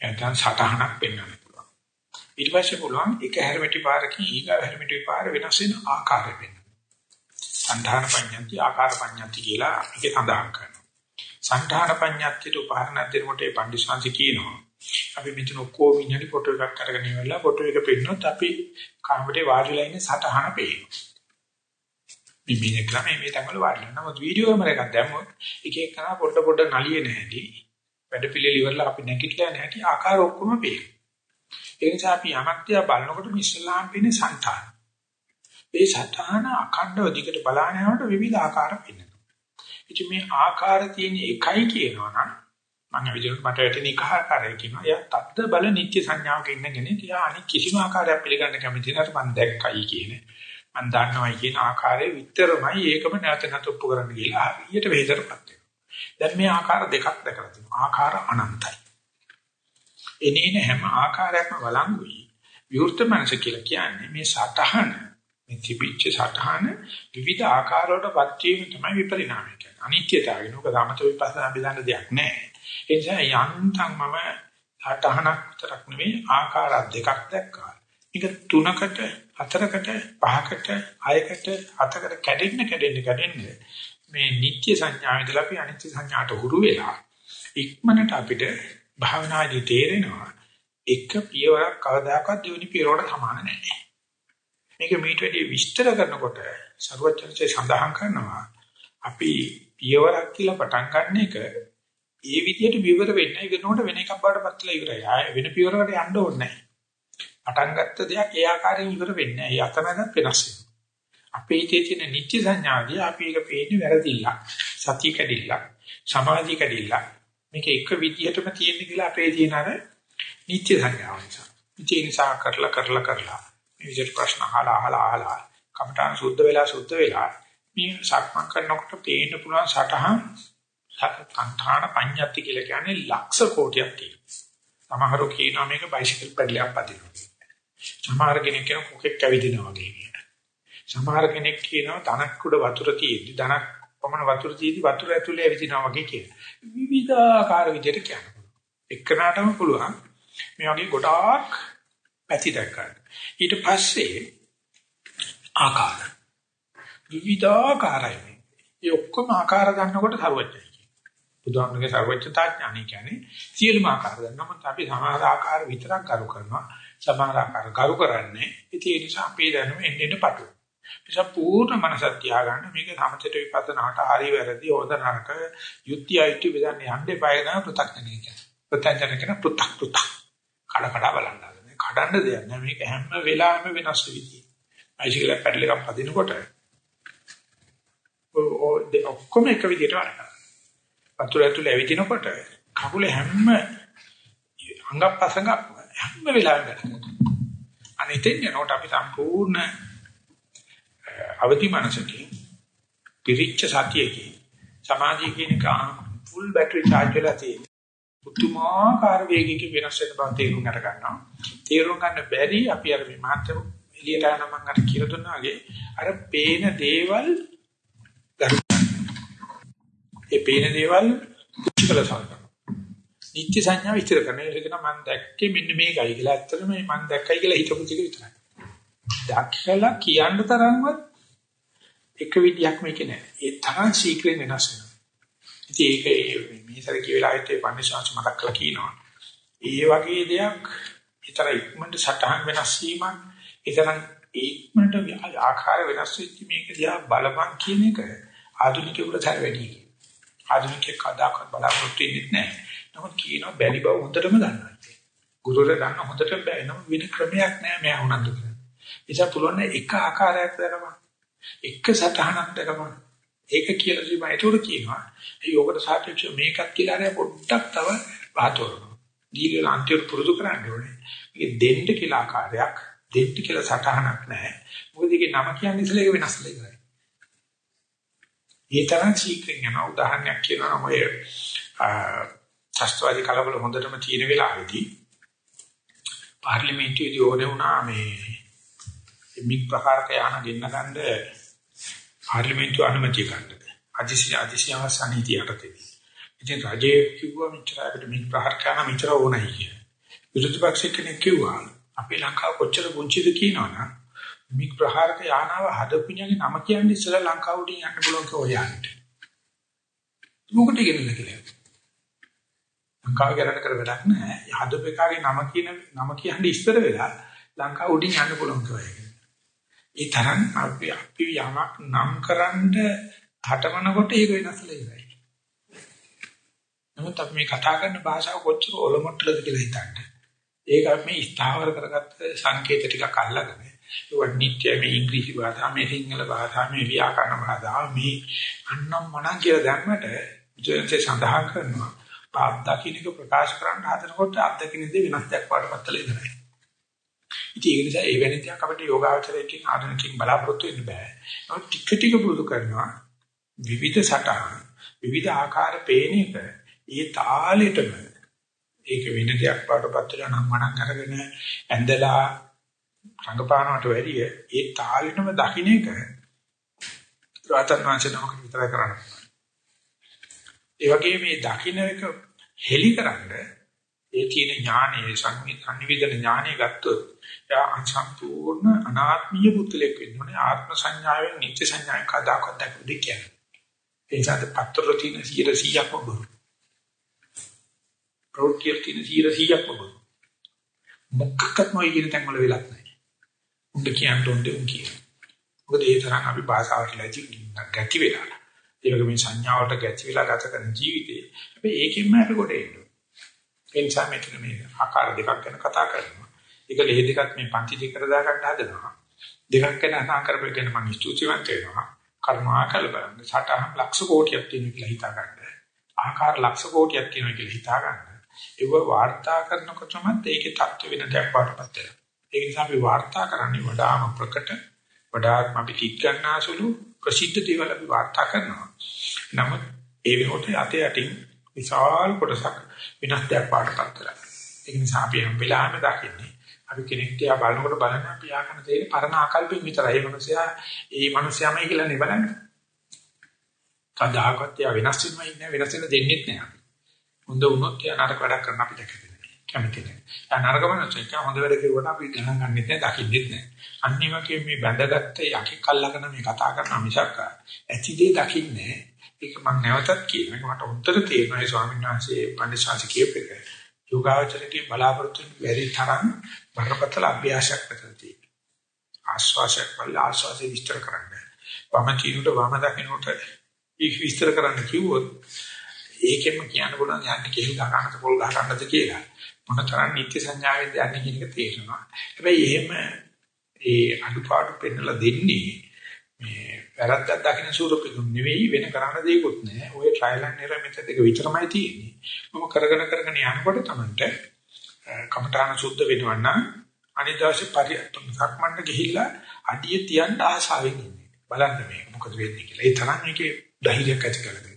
නැත්නම් සතහනක් පෙන්වන්න පුළුවන්. ඊට පස්සේ පුළුවන් එක හැරමිටි පාරකින් ඊගා හැරමිටි පාර වෙනස් වෙන ආකාරය පෙන්වන්න. සංධාන පඤ්ඤාති ආකාර පඤ්ඤාති කියලා ඒකේ සඳහන් කරනවා. සංධාන පඤ්ඤාතිට උපහරණ දෙනකොට ඒ පඬිස්සංශ කියනවා. අපි මෙතන ඔක්කොම ඉන්නේ ෆොටෝ එකක් අරගෙන ඉවරලා ෆොටෝ එක පෙන්නොත් අපි කාමරේ වාඩිලා ඉන්නේ සටහන පේනවා. මේ මේ ක්‍රමයේ මේ තංගල වාඩිලා. නමුත් වීඩියෝ කැමරා එකක් දැම්මොත් එක එකනා පොඩ පොඩ නලියේ නැහැටි. වැඩ පිළිල ඉවරලා අපි නැගිටලා නැහැටි ආකාර ඔක්කොම පේනවා. ඒ නිසා අපි යමක් දිහා බලනකොට මිස්ලාම් පින්නේ సంతාන. ඒ සටහන අඛණ්ඩව දිගට බලාන යනකොට විවිධ ආකාර පෙන්වනවා. ඉතින් මේ ආකාර තියෙන එකයි කියනවා නම් මම විදිහට මට වැටෙන එක ආකාරය කියනවා. එයා තත්ත බල නිත්‍ය සංඥාවක ඉන්නගෙන එයා අනිත් කිසිම ආකාරයක් පිළිගන්න කැමති නැත මම දැක්කයි කියන්නේ. මම දන්නවයි කියන ආකාරයේ විතරමයි ඒකම නැවත නැවත ඔප්පු කරන්න ගිහලා ඊට වෙහෙතරපත් වෙනවා. දැන් මේ ආකාර දෙකක් දැකලා තියෙනවා. ආකාර අනන්තයි. එනේන හැම ආකාරයක්ම වළංගුයි. විවෘත මනස කියලා කියන්නේ මේ සතහන මේ තිබිච්ච සතහන විවිධ ආකාරවලටපත් වීම තමයි විපරිණාමය කියන්නේ. අනිත්‍යතාවය නෝක සමත විපස්සනා බෙදන්න දෙයක් නැහැ. ඒ නිසා යන්තම් මම සතහනක් විතරක් නෙවෙයි ආකාර දෙකක් දැක්කා. ඒක තුනකට හතරකට පහකට හයකට හතකට කැඩෙන්න කැඩෙන්න කැඩෙන්න මේ නිත්‍ය සංඥාව ඉදලා අපි අනිත්‍ය සංඥාට හුරු වෙලා ඉක්මනට අපිට භාවනාදී තේරෙනවා එක පියවරක් කවදාකවත් දෙවෙනි පියවරට සමාන නැහැ. මේක මීට වැඩි විස්තර කරනකොට සර්වඥන්සේ සඳහන් කරනවා අපි පියවරක් කියලා පටන් ගන්න එක ඒ විදිහට විවර වෙන්න ඉගෙනනකොට වෙන එකක් බාටපත්ලා ඉවරයි. ආය වෙන පියවරකට යන්න ඕනේ නැහැ. පටන් ගත්ත දෙයක් ඒ ආකාරයෙන් ඉවර වෙන්නේ නැහැ. ඒ අතනගත් වෙනස් වෙනවා. අපේ හිතේ තියෙන නිත්‍ය සංඥාදී අපි ඒක පේන්නේ වැරදිලා. සතිය කැඩිලා. සමාධිය කැඩිලා. මේක එක විදිහටම තියෙන කියලා අපේ තියෙන අර නිත්‍ය සංඥාව නිසා. ඉතින් නිසා කරලා කරලා කරලා මේ විදිහට ප්‍රශ්න අහලා අහලා අහලා කමඨාන් සුද්ධ වෙලා සුද්ධ වෙලා මේ සක්මන් කරනකොට පේන්න පුළුවන් සටහන් කන්ඨාන පඤ්ඤාති කියලා කියන්නේ ලක්ෂ කෝටියක් තියෙනවා. සමහරව කියනවා මේක බයිසිකල් පැඩලයක් පදිනවා. සමහර කෙනෙක් කියන කොකෙක් කැවිදිනවා වගේ කියනවා. සමහර කෙනෙක් කියනවා ධනක් උඩ වතුර තියෙද්දි ධනක් පමණ වතුර තියෙද්දි වතුර ඇතුලේ ඇවිදිනවා වගේ කියනවා. විවිධාකාර විදිහට කියනවා. එක්කනටම පුළුවන් මේ වගේ ගොඩාක් පැති දැක්කන්න. ඊට පස්සේ ආකාර විවිධාකාරයි. ඒ ඔක්කොම ආකාර ගන්නකොට සර්වඥයි. බුදුහාමුදුරගේ සර්වඥතා ඥානය කියන්නේ සියලුම ආකාර ගන්නම අපි සමාන ආකාර විතරක් කරු කරනවා. සමාන ආකාර කරු කරන්නේ. ඉතින් ඒ නිසා අපේ දැනුම එන්න එන්න පටු. නිසා පූර්ණ මනසක් තියාගන්න මේක සමථයට විපස්සනාට හරි වැරදි හොඳ නරක යුක්ති අයිති බෙදන්න යන්න එපා නේද පෘථග්ජනක කියන්නේ. පෘථග්ජන කියන පෘථක් පෘථක්. කඩ කඩ බලන්න. කඩන්න දෙයක් නෑ මේක හැම වෙලාවෙම වෙනස් වෙවි. බයිසිකල් පැඩල් එකක් පදිනකොට ඔක්කොම එක විදිහට වැඩ කරනවා. වතුර ඇතුලේ ඇවිදිනකොට කකුලේ හැම අංගපසංග හැම වෙලාවෙම වැඩ කරනවා. අනිතින් යනකොට අපි සම්පූර්ණ අවදි මනසකින් පිරිච්ච සතියකින් සමාධිය කියන එක ෆුල් බැටරි charge වෙලා තියෙන. පුදුමාකාර වේගයකින් වෙනස් වෙන බව තේරුම් ගන්න ගන්නවා. තේරුම් ගන්න බැරි අපි අර මේ මාත්‍ර එළියට යන මම අර කියලා දුන්නා වගේ අර පේන දේවල් ඒ පේන දේවල් පුච්චකල සලකනවා. නිත්‍ය සංඥා විස්තර කරන එක නම් මම දැක්කේ මෙන්න මේකයි කියලා. ඇත්තටම මම දැක්කයි කියලා හිතපු ටික විතරයි. දැක්කලා කියන්න තරම්වත් එක විදියක් මේක නෑ. ඒ තරම් ශීක්‍රයෙන් වෙනස් වෙනවා. ඉතින් ඒක මේ සැර කියලා හිතේ පන්සිවාංශ මතක් කරලා කියනවා. ඒ වගේ දෙයක් ඊතර ඉක්මනට සටහන් වෙනස් වීමක් ඊතරම් ඉක්මනට ආකාර වෙනස් වෙච්ච මේක දිහා බලපං කියන එක ආධුනිකයෙකුට සැර වැඩි. ආධුනිකයෙක් කදාකත් බලාපොරොත්තු වෙන්නේ නැහැ. නමුත් කියනවා බැරි බව හොඳටම දන්නවා. ගුරුවරයා දන්න හොඳටම බැරි නම් වෙන ක්‍රමයක් නැහැ මෙයා උනන්දු කරන්නේ. එසා පුළුවන් එක ආකාරයක් දරපන්. එක සටහනක් දරපන්. ඒක කියලා ඉතින් ඒකට කියනවා. ඒ යෝගට සාපේක්ෂව මේකත් කියලා හරිය පොඩ්ඩක් තව වාතවරණ. දීර්ඝ අන්තිම පුරුදු කරන්න ඕනේ. මේක දෙන්න කියලා ආකාරයක් දෙන්න කියලා සටහනක් නැහැ. මොකද ඒකේ නම කියන්නේ ඉතල ඒක වෙනස් වෙලා ඒ තරම් ශීක්‍රයෙන් යන උදාහරණයක් කියනවා නම් ඔය ත්‍ස්තවාදී කලබල හොඳටම තියෙන වෙලාවේදී පාර්ලිමේන්තුවේදී ඕනේ වුණා මේ මික් ප්‍රකාරක යහන ගෙන්න ගන්න පාර්ලිමේන්තුව අනුමැතිය ගන්නද අධිශය අධිශය අවසානයේදී යටතේ ඉතින් රජයේ කිව්වා මෙච්චර අපිට මික් ප්‍රකාරක යන මෙච්චර ඕනයි කියලා විරුද්ධ පක්ෂ කෙනෙක් කිව්වා අපේ ලංකාව කොච්චර පුංචිද කියනවනම් මික් ප්‍රහාරක යානාව හදපුණියගේ නම කියන්නේ ඉස්සලා ලංකාව උඩින් යන්න පුළුවන් කෝ යන්නට. මොකට ගෙනද කියලා. ලංකාව ගැන කර වැඩක් නැහැ. හදපේකාගේ නම කියන නම කියන්නේ ඉස්සර වෙලා ලංකාව උඩින් යන්න පුළුවන් කියලා. ඒ තරම් අපි අපි යමක් නම් කරන්න හටමනකොට ඒක වෙනස්ලා ඉවරයි. නමුත් අපි මේ කතා කරන භාෂාව කොච්චර ඔලොමොට්ටලද කියලා හිතන්න. ඒක අපි මේ ස්ථාවර කරගත්ත සංකේත ටිකක් අල්ලගෙන ඒක නිත්‍ය මේ ඉංග්‍රීසි භාෂාව මේ සිංහල භාෂාව මේ ව්‍යාකරණ භාෂාව මේ අන්නම් මනම් කියලා දැම්මට ජීවිතේ සඳහන් කරනවා පාප දකින්නක ප්‍රකාශ කරන්න හදනකොට අත්දකින්නේ වෙනස් දෙයක් වඩපත්තල ඉඳලා. ඉතින් ඒ නිසා ඒ වෙන දෙයක් අපිට යෝගාචරයෙන් ආධුනිකකින් බලාපොරොත්තු වෙන්න බෑ. නමුත් ටික ටික පුරුදු කරනවා විවිධ සටහන් විවිධ ආකාර පේන එක ඒ තාලෙටම ඒක වෙන දෙයක් වඩපත් වෙලා නම් මනම් අරගෙන ඇඳලා රංගපානකට වැඩිය ඒ තාලෙටම දකින්න එක රාතන් වංශ නමකට විතරයි කරන්නේ. ඒ වගේ මේ දකින්න එක හෙලිකරනද ඒ තියෙන ඥානයේ සංවිධාන ඥානය ගත්තොත් එයා සම්පූර්ණ අනාත්මීය පුද්ගලෙක් වෙන්න ඕනේ ආත්ම සංඥාවෙන් නිත්‍ය සංඥාවෙන් කදාකත් දැක්වෙද කියන්නේ. ඒ නිසා පතර තියෙන 100%ක්ම බොරු. ප්‍රෝටියල් තියෙන 100%ක්ම බොරු. මොකක්වත් නොයි කියන තැන් වල වෙලක් නැහැ. උඹ කියන්න ඕනේ උන් කියන. මොකද ඒ තරම් අපි භාෂාවට ලැජි ගැටි වෙලා. ඒ වගේ මේ සංඥාවට ගැටි වෙලා ගත කරන ජීවිතේ. අපි ඒකෙන්ම අපි කොට එන්න. ඒ නිසා මෙතන මේ ආකාර දෙකක් ගැන කතා කරනවා. ඒක ලෙහෙ දෙකක් මේ පන්ති දෙකට දාගන්න හදනවා. දෙකක් ගැන අසා කරපෙ ගැන මම ස්තුතිවන්ත වෙනවා. කර්මාකල බලන්න. සටහන් ලක්ෂ කෝටියක් තියෙන කියලා හිතා ගන්න. ආකාර ලක්ෂ කෝටියක් තියෙනවා කියලා හිතා ගන්න. ඒව වාර්තා කරනකොටම ඒකේ தත්ත්ව වෙන දෙයක් වඩපත් වෙනවා. ඒ නිසා අපි වාර්තා කරන්නේ වඩාම ප්‍රකට වඩාත්ම අපි කික් ගන්නාසුළු ප්‍රසිද්ධ දේවල් අපි වාර්තා කරනවා. නමුත් ඒ වෙනකොට යතේ යටින් විශාල කොටසක් විනාශ දෙයක් පාටපත් කරලා. ඒ නිසා අපි හැම වෙලාවෙම දකින්නේ අපි කෙනෙක් දිහා බලනකොට බලන්නේ අපි ආකන තේරෙ පරණ ආකල්පෙන් විතරයි. ඒ මනුස්සයා ඒ මනුස්සයාමයි කියලා නේ බලන්නේ. කවදාකවත් යා වෙනස් වෙන්නයි නෑ වෙනස් වෙන්න දෙන්නෙත් නෑ අපි. හොඳ වුණොත් යා නරක වැඩක් කරන්න අපි දැකන්නේ. කැමති නෑ. යා නරකම නැත්නම් හොඳ වැඩ කරුවට අපි ගණන් ගන්නෙත් නෑ දකින්නෙත් නෑ. අනිත් වගේ මේ බැඳගත්ත යකෙක් අල්ලගෙන මේ කතා කරන මිසක් ඇතිදී දකින්නේ ඒක මම නැවතත් කියන එක මට උත්තර තේරෙනවා ඒ ස්වාමීන් වහන්සේ පඬිස්සාංශ කියපේක. යෝගාවචරකේ බලාපොරොත්තු වෙරි තරම් බරපතල අභ්‍යාසයක් පැත්තේ. ආස්වාසයක් වල ආස්වාසේ විස්තර කරන්න. වම කිනුට වම දකින්නට ඒක විස්තර කරන්න කිව්වොත් ඒකෙම කියන්න පුළුවන් යන්නේ කෙහි ගහ ගන්නද පොල් ගහ ගන්නද කියලා. මොන තරම් නිත්‍ය සංඥාවෙන්ද යන්නේ කියන එක තේරෙනවා. හැබැයි එහෙම ඒ අඩුපාඩු පෙන්නලා දෙන්නේ මේ වැරද්දක් දකින්න ස්වරූපෙකුන් නෙවෙයි වෙන කරන්න දෙයක්වත් නැහැ. ඔය ට්‍රයිල් ඇන්ඩ් එරර් මෙතඩ් එක විතරමයි තියෙන්නේ. මම කරගෙන කරගෙන යනකොට තමයි කමඨාන සුද්ධ වෙනවා නම් අනිදාසේ පරිසක්මන්න ගිහිල්ලා අඩිය තියන්න ආසාවෙන් ඉන්නේ. බලන්න මේක මොකද වෙන්නේ කියලා. ඒ තරම් මේකේ ධෛර්යයක් ඇති කරගන්න.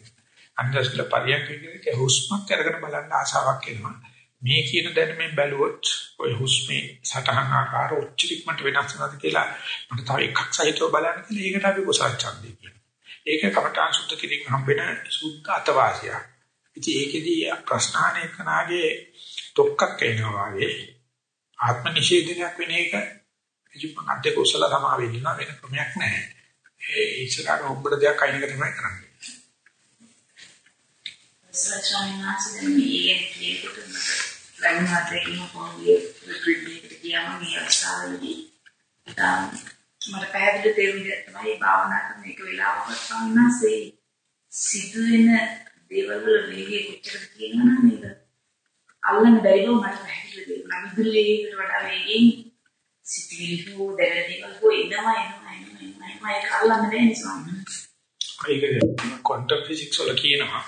අනිදාසල පරියක් කියන්නේ හුස්මක් අරගෙන බලන්න ආසාවක් එනවා. මේ කියන දැනුමෙන් බැලුවොත් ඔය හුස්මේ සටහන් ආකාර උච්චිකමට වෙනස් වෙනවද කියලා මට තව එකක් සහිතව බලන්න කියලා ඒකට අපි කුසල ඡන්දේ කියනවා. ඒක කමඨාන් සුද්ධ කිරීම හම්බෙන සුද්ධ අතවාසිය. ඉතින් ඒකෙදී ප්‍රශ්නානේ කනාගේ තොක්කක් එනවා වගේ ආත්ම නිෂේධනයක් වෙන එක ඉතින් අධ්‍ය කුසල සමා වෙන්න වෙන ක්‍රමයක් නැහැ. ඒ ඉස්සරහට ඔබට දෙයක් අයින් එක තමයි කරන්නේ. සත්‍යඥානසෙන් මේ කියේකට ලැබුණාදේකින් පොන්නේ රිට්‍රීට් ගියාම මේ අවස්ථාවේදී මට පැහැදිලි තේරුණේ තමයි භාවනා කරන එක වෙලාවක සම්නාසේ සිදුවෙන දේවල් වල වේගය කොච්චරද කියනවනම් මේක අල්ලන්න බැරිව මට පැහැදිලි තේරුණා. විදුලියට වඩා වේගෙන් සිතිවිලි හෝ දැනෙන දේවල් හෝ එනවා එනවා එනවා එනවා ඒක අල්ලන්න බැහැ නිසා. ඒක ක්වොන්ටම් ෆිසික්ස් වල කියනවා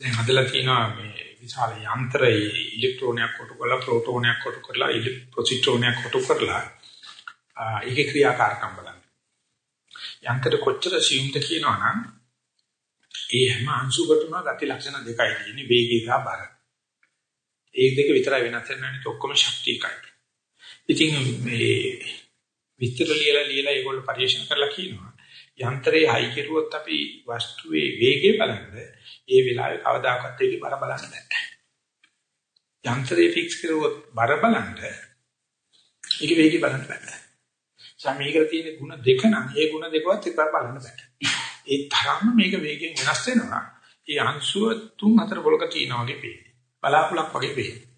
දැන් හදලා තියෙනවා මේ විශාල යන්ත්‍රයේ ඉලෙක්ට්‍රෝනයක් කොටු කරලා ප්‍රෝටෝනයක් කොටු කරලා පොසිට්‍රෝනයක් කොටු කරලා ඒකේ ක්‍රියාකාරකම් බලන්න. යන්ත්‍ර කොච්චර සියුම්ද කියනවනම් ඒ හැම අංශුකටම ගති ලක්ෂණ දෙකයි තියෙන්නේ වේගය සහ බර. ඒ දෙක විතරයි වෙනස් වෙන්නේ ඔක්කොම ශක්තිය එකයි. ඉතින් මේ විතර ලියලා ලියලා ඒගොල්ලෝ පරිශන කරලා කියනවා යන්ත්‍රයේ හයි කෙරුවොත් අපි වස්තුවේ වේගය බලන්න ඒ වෙලාවේ කවදාකවත් ඒකේ බර බලන්න බෑ. යන්ත්‍රයේ ෆික්ස් කරුවොත් බර බලන්න ඒක වේගය බලන්න බෑ. සමීකර තියෙන ಗುಣ දෙක නම් ඒ ಗುಣ දෙකවත් එකපාර බලන්න බෑ. ඒ තරම්ම මේක වේගෙන් වෙනස් වෙනවා. ඒ අංශුව තුන් හතර පොලක තියෙනවා වගේ පේන්නේ. බලාකුලක් වගේ පේන්නේ.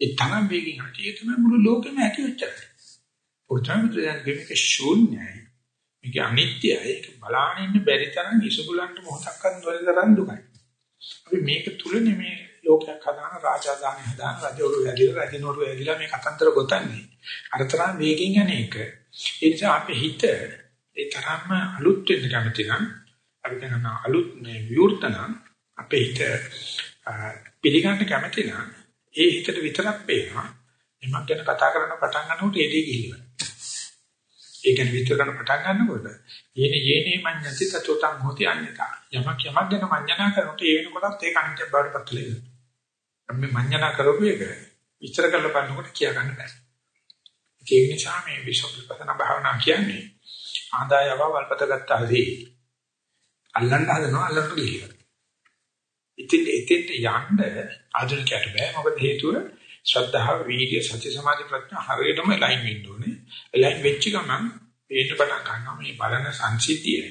ඒ තරම් වේගින් යනවා. ඒක තමයි මුළු ලෝකෙම ඇති වෙච්ච. පුරුතමත්‍රයන් ගෙමික ශූන්‍යයි. මේක අනිත්‍යයි. ඒක බලාගෙන ඉන්න බැරි තරම් ඉසුගලන්ට මොහොතක්වත් නොලතරම් දුකයි. අපි මේක තුල නෙමේ ලෝකයක් හදාන රාජාදාන හදාන රජවරු වැඩිලා රජනෝරු වැඩිලා මේ කතන්දර ගොතන්නේ. අර තරම් වේගින් යන එක. ඒ නිසා අපේ හිත ඒ තරම්ම අලුත් වෙන්න කැමති නම් අපි කරන අලුත් මේ විවෘත නම් අපේ හිත පිළිගන්න කැමති නම් ඒ හිතට විතරක් පේනවා. එමත් ගැන කතා කරන්න පටන් ගන්නකොට ඒ දේ ගිහිල්ලා. ඒ කියන්නේ විතර කරන පටන් ගන්නකොට යේන යේනේ මඤ්ඤති තතෝතං හෝති අඤ්ඤතා. යමක් යමක් ගැන මඤ්ඤණා කරනකොට ඒ වෙනකොටත් ඒක අනිත්‍ය බවට පත් වෙනවා. අපි මඤ්ඤණා කරපු එක විස්තර කරලා බලනකොට කියා ගන්න බෑ. ඒ නිසා මේ විශ්වවිපස්සනා භාවනා කියන්නේ ආදායව වල්පත ගත්තාදී අල්ලන්න හදනවා අල්ලන්න ගිහිල්ලා. ඉතින් එතෙන්ට යන්න ආධුනිකයට බෑ මොකද හේතුව ශ්‍රද්ධාව වීර්ය සති සමාධි ප්‍රඥා හරියටම ලයින් වෙන්න ඕනේ. ලයින් වෙච්ච ගමන් මේක පටන් ගන්නවා මේ බලන සංසිද්ධිය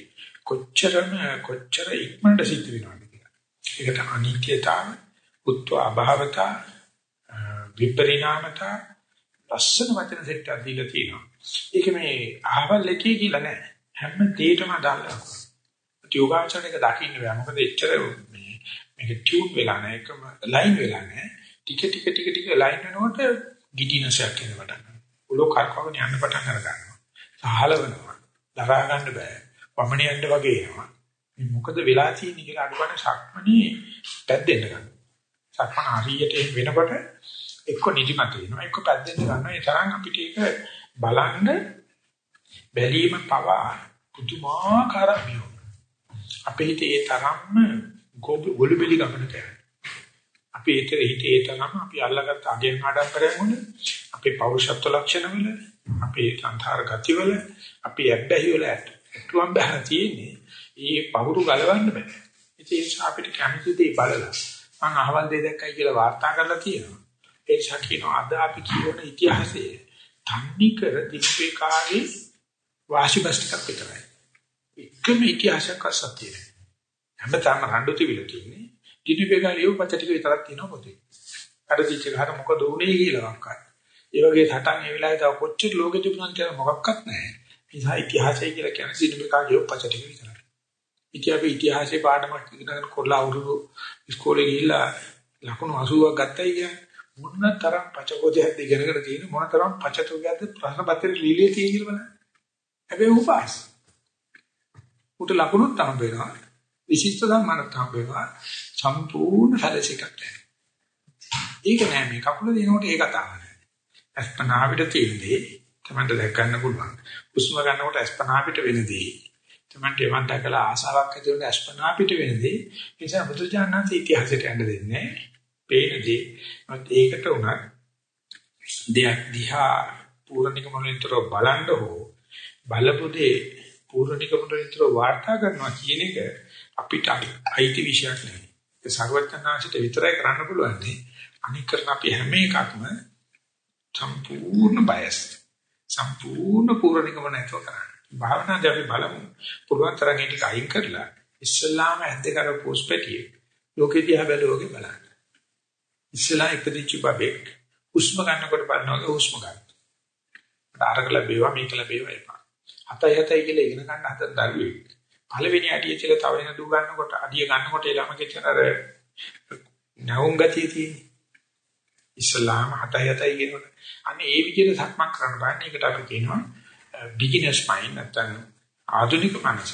කොච්චරම කොච්චර ඉක්මනට සිද්ධ වෙනවද කියලා. ඒකට අනිත්‍යතාව, උත්ව අභාවතා, විපරිණාමතා ලස්සන වචන සෙට් එකක් දීලා තියෙනවා. ඒක මේ අහවල් එකේ කියලා නෑ. හැම දෙයකම අදාළයි. යෝගාචරණයක දකින්න බෑ. මොකද එච්චර මේ මේක ටියුන් වෙලා නෑ. එකම ලයින් වෙලා නෑ. ටික ටික ටික ටික ලයින් වෙනකොට ගිඩිනසයක් එන පටන් ගන්නවා. උලෝ කරකවගෙන යන්න පටන් අර ගන්නවා. සහලවනවා. දරා ගන්න බෑ. වමනියන්න වගේ එනවා. මේ මොකද වෙලා තියෙන්නේ කියලා අඩුවන සක්මණේ පැද්දෙන්න ගන්නවා. සක්මණ හරියට වෙනකොට එක්ක නිදිමත වෙනවා එක්ක පැද්දෙන්න ගන්නවා ඒ තරම් අපිට ඒක බලන්න බැලීම පවා පුදුමාකාර මියෝ අපේ හිතේ ඒ තරම්ම ගොළු බෙලි ගමනට අපි ඒතර හිතේ ඒ තරම් අපි අල්ලගත්ත අගෙන් ආඩම්බරයෙන් වුණ අපේ පෞරුෂත්ව ලක්ෂණ වල අපේ සංඛාර ගති වල අපි ඇබ්බැහි වල ඇතුම් බහලා තියෙන්නේ. ඒ පවුරු ගලවන්න බෑ. ඒ නිසා අපිට කැමති දේ බලලා මම අහවල් දෙයක් දැක්කයි කියලා වාර්තා කරලා තියෙනවා. ඒ නිසා කියනවා අද අපි කියවන ඉතිහාසයේ තන්නේ කර දීපේ කාගේ වාසිබස්ටිකක් විතරයි. එකම ඉතිහාසයක් අසත්‍යයි. හැමදාම රණ්ඩු තිබිලා තියෙන්නේ. දීපේ කාගේ ලියු පච ටික විතරක් තියෙනවා පොතේ. අර දිච්ච ගහට මොකද උනේ කියලා වක්කයි. ඒ වගේ සටන් ඒ වෙලාවේ තව කොච්චර ලෝකෙ තිබුණාද කියලා මොකක්වත් නැහැ. නිසා ඉතිහාසය කියලා කියන්නේ දීපේ කාගේ පච ටික විතරයි. ඉතින් අපි ඉතිහාසයේ පාඩමක් ඉගෙන ගන්න අවුරුදු ඉස්කෝලේ ගිහිල්ලා ලකුණු 80ක් ගත්තයි කියන්නේ මොන තරම් පචකෝදයක්ද ඉගෙනගෙන තියෙන මොන තරම් පචතෝගයක්ද ප්‍රශ්න පත්‍රේ ලීලේ තියෙන කියලා බලන්න. හැබැයි උපාස්. උට ලකුණුත් හම්බ වෙනවා. විශිෂ්ට සම්මානත් හම්බ වෙනවා. සම්පූර්ණ සැලසෙකක් නැහැ. ඒක නෑ මේ කකුල දිනකොට ඒක තමයි. අස්පනාවිට තියෙන්නේ තමන්ට දැක් ගන්න පුළුවන්. හුස්ම ගන්නකොට අස්පනාවිට වෙනදී තමන්ට එවන් දැකලා ආසාවක් ඇති වෙන අස්පනාවිට වෙනදී ඒ නිසා බුදුජානනාථ ඉතිහාසයට යන්න දෙන්නේ පේන දේ ඒකට උනත් දෙයක් දිහා පූර්ණික මොනිටර බලන්න හෝ බලපු දේ පූර්ණික මොනිටර වාර්තා කරනවා කියන එක අපිට අයිති විශයක් නෙවෙයි. ඒ සර්වඥාන්සිට විතරයි කරන්න පුළුවන් නේ. අනික කරන අපි හැම එකක්ම සම්පූර්ණ බයස් සම්පූර්ණ පූර්ණිකම නැතුව කරන්නේ. භාවනාදී අපි බලමු. පුළුවන් තරම් ඒක අයින් කරලා ඉස්සල්ලාම ඇද්ද කර පොස්පෙටියේ ලෝකෙදී හැබැයි බලන්න. ඉස්සලා ඉපදිච්ච බබෙක් හුස්ම ගන්නකොට බලනවා හුස්ම ගන්න. අරක ලැබේවා මේක ලැබේවා එපා. හතයි හතයි කියලා ඉගෙන ගන්න හතර දරුවෙක්. පළවෙනි අඩිය කියලා තව වෙන දු ගන්නකොට අඩිය ගන්නකොට ඒ ළමගේ කියන අර නැවුම් ගතිය තියෙන්නේ. ඉස්ලාම හතයි හතයි කියනකොට අනේ ඒ විදිහට සක්මන් කරන්න බෑනේ. ඒකට අපි කියනවා beginners mind නැත්නම් ආධුනික මනස.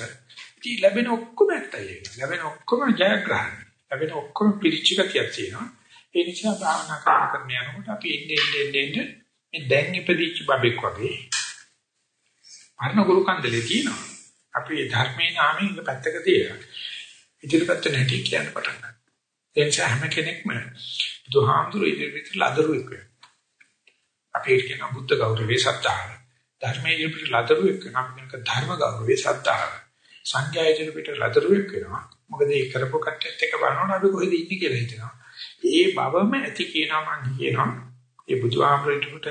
ඉතින් ලැබෙන ඔක්කොම ඇත්තයි ඒක. ලැබෙන ඔක්කොම ජයග්‍රහණ. ලැබෙන ඔක්කොම පිරිච්ච ගතියක් තියෙනවා. ඒ නිසා භාවනා කරන කරන යනකොට අපි එන්නේ එන්නේ එන්නේ මේ දැන් ඉපදිච්ච බබෙක් වගේ පරණ ගුරු කන්දලේ තියෙනවා. අපි ධර්මයේ නාමයෙන් ඉන්න පැත්තක තියලා ඉදිරියට නැටි කියන්න පටන් ගන්නවා. ඒ නිසා හැම කෙනෙක්ම බුදුහාමුදුරු ඉදිරියට ලදරුවෙක් වෙනවා. අපි කියන බුද්ධ ගෞරවයේ සත්‍තාව. ධර්මයේ ඉදිරියට ලදරුවෙක් වෙනවා. අපි ධර්ම ගෞරවයේ සත්‍තාව. සංඥා ඉදිරියට ලදරුවෙක් වෙනවා. මොකද ඒ කරපු කට්ටියත් එක්ක බලනකොට අපි කොහෙද ඉන්නේ කියලා හිතනවා. ඒ බවම ඇති කියනවා මම කියනවා. ඒ බුදුහාමරේට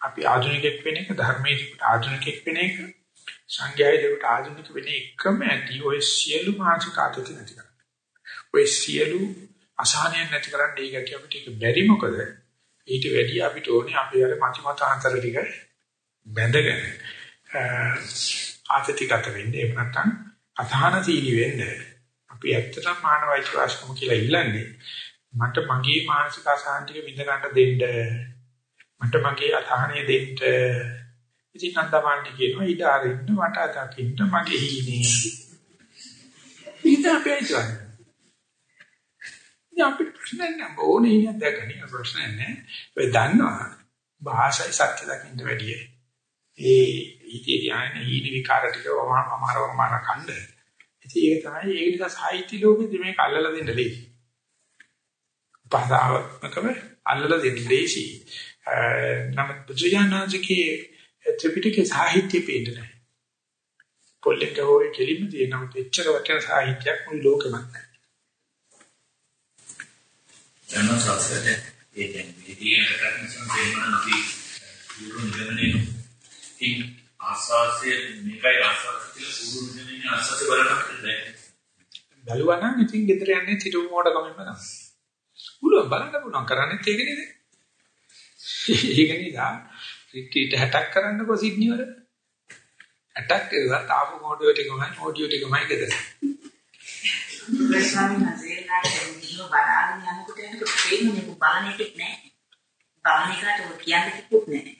අපි ආධුනිකෙක් වෙන එක ධර්මයේට ආධුනිකෙක් වෙන එක සංඝයායට ආධුනික වෙන එකම ඇති ඔය සියලු මානසික ආතති නැති කරා. ඔය සියලු අසහනයන් නැති කරන්න ඒ ගැටිය අපිට ඒක බැරි මොකද ඊට වැඩිය අපිට ඕනේ අපි අර මතිමතාන්තර ටික බැඳගෙන ආතතිගත වෙන්නේ එහෙම නැත්නම් අසහනශීලී වෙන්නේ අපි ඇත්තටම මානවයික වාස්කම කියලා ඉල්ලන්නේ මට මගේ මානසික අසහන ටික විඳ ගන්න දෙන්න. මට මගේ අසහනය දෙන්න. ඉතින් අන්දමාන්ටි කියනවා ඊට ආරින්න මට අදකින්න මගේ හීනේ. ඊට අපි අයිතුවා ඉතින් අපිට ප්‍රශ්න නැහැ. ඕනේ ඉන්නේ දැකගෙන ප්‍රශ්න නැහැ. ඔය දන්නවා භාෂයි සත්‍ය දකින්න වැඩිය. ඒ ඊටේ යන්නේ ඊනි විකාර ටික වම අමාරවම මාර කණ්ඩ. ඉතින් ඒක තමයි ඒ නිසා සාහිත්‍ය ලෝකෙදි මේක අල්ලලා දෙන්න ලේසි භාෂාවකම අල්ලලා දෙන්න ලේසි නම් බුදුජානනාජිකේ ත්‍රිපිටකේ සාහිත්‍ය පෙන්නන පොල්ලෙක හොය කෙලින්ම තියෙනවා එච්චර වටින සාහිත්‍යයක් මුළු ලෝකෙම නැහැ යන සාසයට ඒ කියන්නේ තියෙන කරන්නේ සම්පූර්ණ අපි පුරුදු නිගමනයේ ඉතින් ආස්වාසිය මේකයි ආස්වාසිය කියලා පුරුදු නිගමනයේ ආස්වාසිය බලන්න බැහැ. බැලුවා නම් ඉතින් ගෙදර යන්නේ තිරු මොඩ කමෙන්ම තමයි. පුළුවන් බලන්න පුළුවන් කරන්නේ ඒක නේද? ඒක නේද? රිට්‍රීට් 60ක් කරන්නකෝ සිඩ්නි වල. 60ක් කරුවා තාපු මොඩියෝ ටිකමයි මොඩියෝ ටිකමයි ගෙදර. ස්වාමීන් වහන්සේලාට මෙහෙම බලාගෙන යනකොට යනකොට පේන්නේ බලන එකක් නෑ. බලන එකට ඔය කියන්න කිව්වොත් නෑ.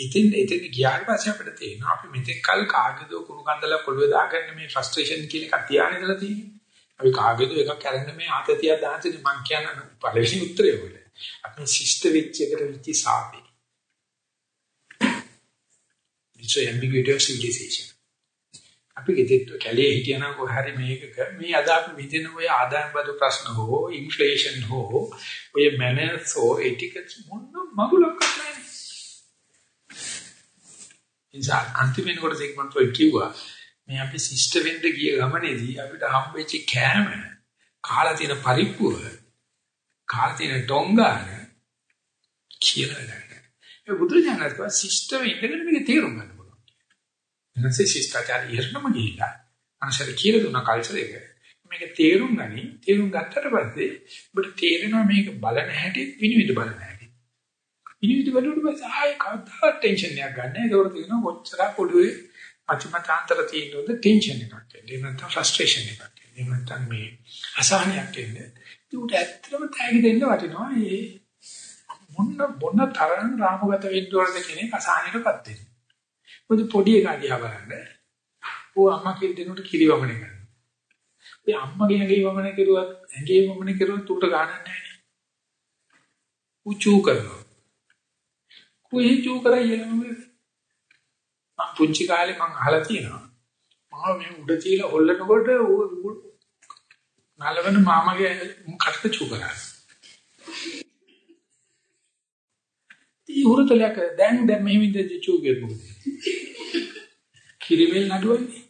ඉතින් ඉතින් ගියාට පස්සේ අපිට තේරෙනවා අපි මෙතෙක් කල් කාගේද කුණු කන්දල පොළවේ දාගන්න මේ ෆ්‍රස්ට්‍රේෂන් කියන එක තියාගෙන ඉඳලා තියෙන්නේ. අපි කාගේද එකක් කරන්න මේ ආතතිය දාන්නේ මං කියන පළවෙනි උත්තරය ඔය. අපි ශිෂ්ට වෙච්ච එකට විචි සාපේ. it's an ambiguity of civilization. අපි ගෙදෙට්ට කැලේ හිටියනම් කොහරි මේකක මේ අද අපි විඳින ඔය ආදායම් බදු ප්‍රශ්න හෝ ඉන්ෆ්ලේෂන් හෝ ඔය මැනර්ස් හෝ එටිකට්ස් මොන මගුලක් නැහැ. ඉතින් අන්තිමේන කොට සෙග්මන්ට් ඔය කිව්වා මේ අපි සිස්ටර් වෙන්න ගිය ගමනේදී අපිට හම්බෙච්ච කෑම කාලා තියෙන පරිප්පුව කාලා තියෙන ඩොංගාන කියලා නෑ. ඒ බුදුරජාණන් වහන්සේ සිස්ටර් වෙන්න මේක තේරුම් ගන්න පුළුවන්. එනසේ ශිෂ්ටාචාරය ඉරණම ගිහිල්ලා අනසර කියලා දුන්න කල්චර් එක. මේක තේරුම් ගනි තේරුම් ගත්තට පස්සේ ඔබට තේරෙනවා මේක බලන හැටි විනිවිද බලන හැටි. විනිවිද බලනකොට පස්සේ ආයේ කවදා ටෙන්ෂන් එකක් ගන්න. ඒකවල තියෙනවා කොච්චර පොඩුවේ අචමතාන්තර තියෙනවද ටෙන්ෂන් එකක් එන්නේ. නැත්නම් ෆ්‍රස්ට්‍රේෂන් එකක් එන්නේ. නැත්නම් මේ අසහනයක් එන්නේ. ඒකට ඇත්තටම තෑගි දෙන්න වටිනවා. මේ මොන මොන තරම් රාමගත වෙන්න ඕනද කියන එක අසහනයටපත් වෙනවා. මොකද පොඩි එකා දිහා බලන්න. ਉਹ අම්මා කියන දෙනකොට කිරි වමනේ කරනවා. ඒ අම්මගේ ඇඟේ වමනේ කරුවත් ඇඟේ වමනේ කරුවත් උට ගානක් නැහැ. උචු කරනවා. කුයි චු කරයි එනම මම පුංචි කාලේ මං අහලා තියෙනවා. මම මේ උඩ තියලා හොල්ලනකොට නලවන මාමගේ කටට චු කරා. ඊ උරතලක දැන් දැන් මෙහෙම ඉඳි චු ගෙමුද. කිරිමෙල් නඩුවන්නේ.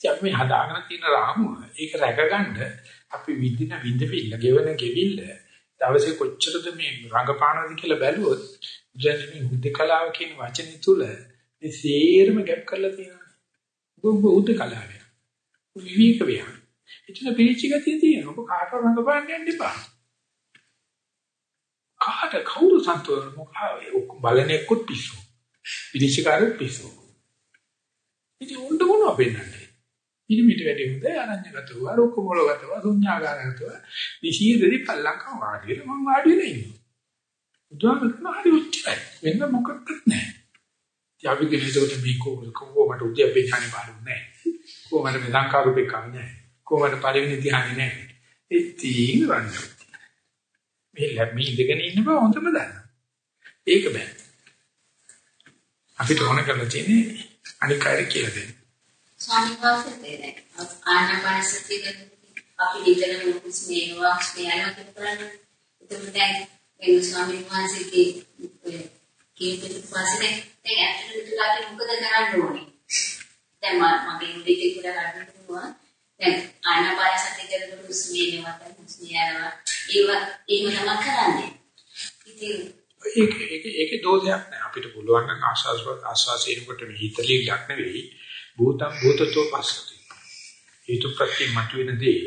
අපි හදාගෙන තියෙන රාමුව ඒක රැකගන්න අපි විඳින විඳවිල්ල ගෙවන ගෙවිල්ල දවසේ කොච්චරද මේ රංගපානවද කියලා බැලුවොත් ජනමි හුදකලාව කියන වචනේ තුල මේ සේරම ගැප් කරලා තියෙනවා. ඔබ හුදකලාව. විවිධ වේය. එතන පිළිච්ච ගතිය තියෙනවා. ඔබ කාටවත් රංගපාන්න යන්න එපා. කාට කවුරු සන්තෝෂ මොකද බලන එක්කුත් පිස්සු. විනිශ්චයකාරයෙක් පිස්සු. ඉතින් උන්ට මොනව වෙන්නන්නේ? ඉතින් මිට වැඩි හොඳ අරඤ්‍යගතව, රෝකමූලගතව, ශුන්‍යාගාරගතව, නිශීදෙදි පල්ලංකම වාඩිලා මම වාඩිලා ඉන්නවා. උදාහරණයක් හරි උච්චයි. වෙන මොකක්වත් නැහැ. ඉතින් අපි කෙනෙකුට මේ කොහොමද උද්‍යප්පේ ඥානෙ බලන්නේ නැහැ. කොහොමද මේ සංකාරූපේ කන්නේ? කොහොමද පළවෙනි ධ්‍යානෙ නැහැ. ඉතින් වන්නේ මේ ලැබී ඉඳගෙන ඉන්න බව හොඳම දන්නවා. ඒක බෑ. අපිට ඕන කරලා තියෙන්නේ අනික් අය කියලා දෙන්න. ස්වාමීන් වහන්සේ ආනාපානසතිය අපි හිතන මුකුස් මේවා ස්නේහයක් කරන්නේ. එතකොට දැන් මේ ස්වාමීන් වහන්සේගේ කීපෙට පස්සේ දැන් ඇත්තටම ඉතුලාට මොකද කරන්න ඕනේ? දැන් මම මගේ උදේට කියලා ගන්න පුළුවන්. දැන් ආනාපානසතිය කරනකොට ස්නේහවත් ස්නේහනවා ඒවා එහෙම තමයි කරන්නේ. ඉතින් ඒක ඒක ඒකේ දෝෂයක් නෑ අපිට පුළුවන් නම් ආශාස ආශාසයෙන්කොට මේ හිතලියක් නෙවෙයි භූතම් භූතතෝ පස්සති හේතු ප්‍රත්‍ය මතුවෙන දේ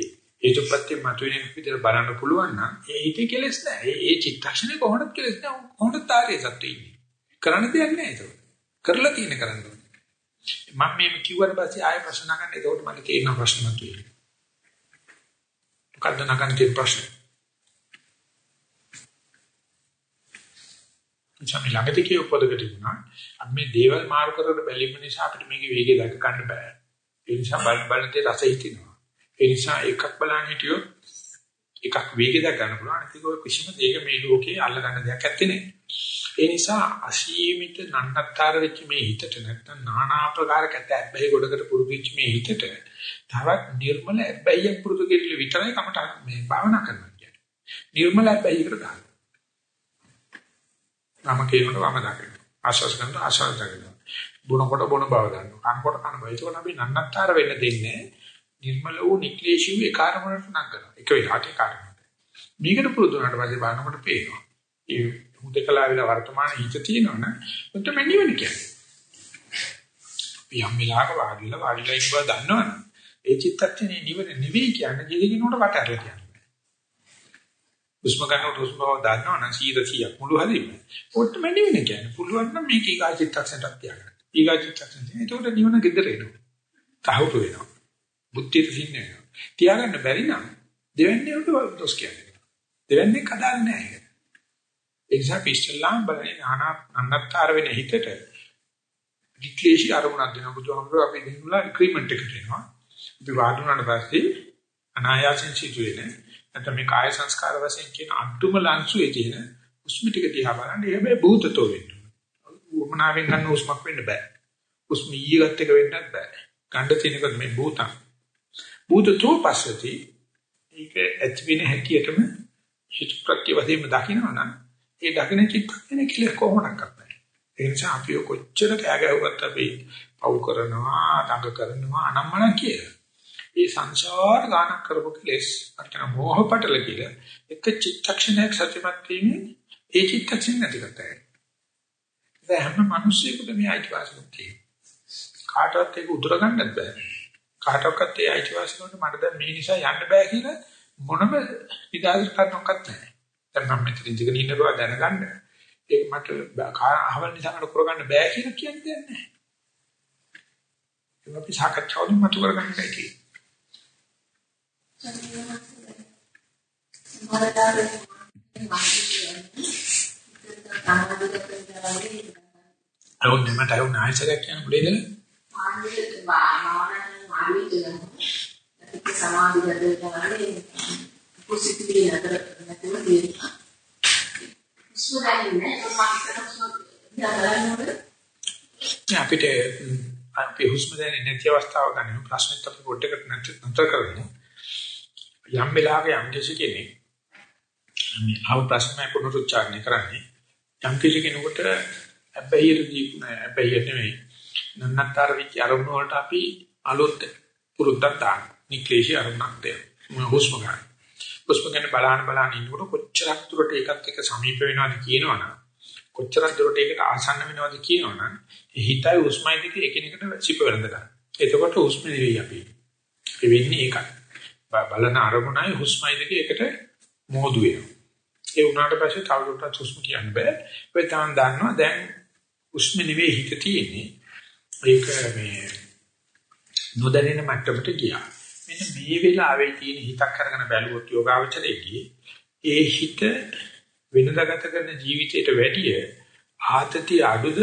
හේතු ප්‍රත්‍ය මතුවෙන විදිහට බලන්න පුළුවන් නම් ඒ හිතේ කෙලස් නැහැ. ඒ චිත්තක්ෂණේ කොහොමද කෙලස් නැහැ. කොහොමද තාරිය සත්තු ඉන්නේ. කරන්න දෙයක් නැහැ ඒක. කරලා තියෙන කරන්න ඕනේ. මම මේ කිව්වට පස්සේ ආයෙ ප්‍රශ්න නගන්න එතකොට මට තේරෙන ප්‍රශ්න මතුවේ. මොකද්ද නගන්න තියෙන ප්‍රශ්නේ? අපි ළඟදී කියව පොදකට තිබුණා අපි මේ දේවල් මාරු කරලා බැලීම නිසා අපිට මේකේ වේගය දැක ගන්න බෑ ඒ නිසා බල බලතේ රස හිටිනවා ඒ නිසා එකක් බලන්න හිටියොත් එකක් වේගය දැක ගන්න පුළුවන් අනිත් එක කිසිම දෙයක මේ ලෝකේ අල්ල ගන්න දෙයක් ඇත්තේ නෑ ඒ නිසා අසීමිත නන්නත්තර වෙච්ච මේ හිතට නැත්තම් নানা ආකාර කැත ඇබ්බැහි ගොඩකට පුරුදු වෙච්ච මේ හිතට තවත් නිර්මල ඇබ්බැහියක් පුරුදු කෙරෙල විතරයි කමට මේ භාවනා කරනවා කියන්නේ නිර්මල ඇබ්බැහියකට දාන්න වම කියනකොට වම දකිනවා. ආශාස කරනකොට ආශාස දකිනවා. බොනකොට බොන බව දන්නවා. කනකොට කන බව. ඒකෝන අපි නන්නත්තර වෙන්න දෙන්නේ නිර්මල වූ නික්ලේශී වූ ඒකාරමකට නගනවා. එක වෙලාවට ඒකාරමකට. මේකට පුරුදු වුණාට පස්සේ බලනකොට පේනවා. ඒ හුදකලා වෙන වර්තමාන හිත තියෙනවනේ මුත් මෙනිවන කියන්නේ. යම් වෙලාවක වාඩිලා වාඩිලා ඉබ්බ දන්නවනේ. ඒ චිත්තක්ෂණේ නිවන නෙවෙයි කියන්නේ ජීවිතේනොට වට ඇරලා කියන්නේ. හුස්ම ගන්නකොට හුස්ම බව දන්නවනම් 100 මුළු හදින්ම. ඔට්ටම නිවෙන කියන්නේ. පුළුවන් නම් මේක ඊගා චිත්තක්ෂණයක් තියාගන්න. ඊගා චිත්තක්ෂණ. ඒකට නිවන gedර එනවා. තහවුරු වෙනවා. බුද්ධිය සින්න වෙනවා. තියාගන්න බැරි නම් දෙවන්නේ උඩ දොස් කියන්නේ. දෙවන්නේ කඩන්නේ නැහැ. ඒ නිසා පිස්සල්ලාම් බලන්නේ නානා අන්නත්තර වෙන හිතට ඩික්ලේෂි අරමුණක් දෙන බුදුහාමුදුරුවෝ අපි දෙන්නුලා ඇග්‍රීමන්ට් එකට එනවා. අපි වාදුනාට පස්සේ අනායාසෙන් සිදුවෙන්නේ නැත්නම් මේ කාය සංස්කාර වශයෙන් කියන අඩුම ලංසුවේ තියෙන උස්ම ටික දිහා බලන්න ඒ හැබැයි භූතතෝ වෙන්න ඕන. උමනාවෙන් ගන්න උස්මක් වෙන්න බෑ. උස්ම ඊගත් එක වෙන්නත් බෑ. ගන්න තියෙනකත් මේ භූතං. භූතතෝ පස්සති ඒක ඇති වෙන හැටියටම හිත ප්‍රත්‍ය වශයෙන් දකින්නවනම් ඒ දකින්න චිත්තයෙන් කියලා කොහොමද කරන්නේ. ඒ නිසා අපි කොච්චර කෑ ගැහුවත් අපි පව් කරනවා, දඟ කරනවා, අනම්මන කියලා. ඒ සංසාර ගානක් කරපු කෙලෙස් අර්ථන මොහපටල කියලා එක චිත්තක්ෂණයක් සත්‍යමත් වීමෙන් ඒ චිත්තක්ෂණ නැති කරතයි. ඒ හැම මිනිසෙකුටම මේ අයිතිවාසිකම් තියෙනවා. කාටවත් ඒක උදුර ගන්නත් බෑ. කාටවත් ඒ අයිතිවාසිකමට මට දැන් මේ නිසා යන්න බෑ කියලා මොනම නිදාස් කරනවක්වත් නැහැ. දැන් මම මෙතන ඉඳගෙන ඉන්නවා දැනගන්න. ඒක මට අහවල් නිසා කරගන්න බෑ කියලා කියන්නේ නැහැ. ඒක අපි සාකච්ඡාවලින් මතු කරගන්න එකයි. අවුන් මට අවුන් ආයසරයක් කියන බුලේද? ආන්නේ භාවනාව මාර්ගය සමාධිගත කරන්නේ පොසිටිව් නතර නැතිව තියෙනවා. සුරායිනේ අපිට අපි හුස්ම දැනෙන්නේ නැති අවස්ථාව ගන්න ප්‍රශ්නෙත් අපි පොඩ්ඩකට නතර කරගමු. යම් වෙලාවක යම් කිසි කෙනෙක් මේ ආව ප්‍රශ්නය පුනරුච්චාරණය කරන්නේ යම් කිසි කෙනෙකුට අබ්බැහියදී අබ්බැහිය නෙමෙයි නන්නතර විච අරමුණ වලට අපි අලුත් පුරුද්දක් දාන නික්ලේශී අරමුණක් දෙන හුස්ම ගන්න හුස්ම ගන්න බලන්න බලන්න ඉන්නකොට කොච්චරක් දුරට ඒකත් එක්ක සමීප වෙනවද කියනවනම් කොච්චරක් දුරට ඒකට ආසන්න වෙනවද කියනවනම් හිතයි හුස්මයි දෙක එකිනෙකට සිප වෙනද ගන්න එතකොට හුස්ම නෙවෙයි අපි ඒ වෙන්නේ ඒකයි බලන අරමුණයි හුස්මයි දෙක එකට මෝදු වෙනවා. ඒ වුණාට පස්සේ තවදුරටත් හුස්ම කියන්න බෑ. ඒ තාම දන්නවා දැන් හුස්ම නෙවෙයි හිත තියෙන්නේ. ඒක මේ නොදැනෙන මට්ටමට ගියා. මෙන්න මේ වෙලාවේ තියෙන හිතක් අරගෙන බැලුවොත් යෝගාවචරයේදී ඒ හිත වෙනදාගත කරන ජීවිතයට වැඩිය ආතතිය අඩුද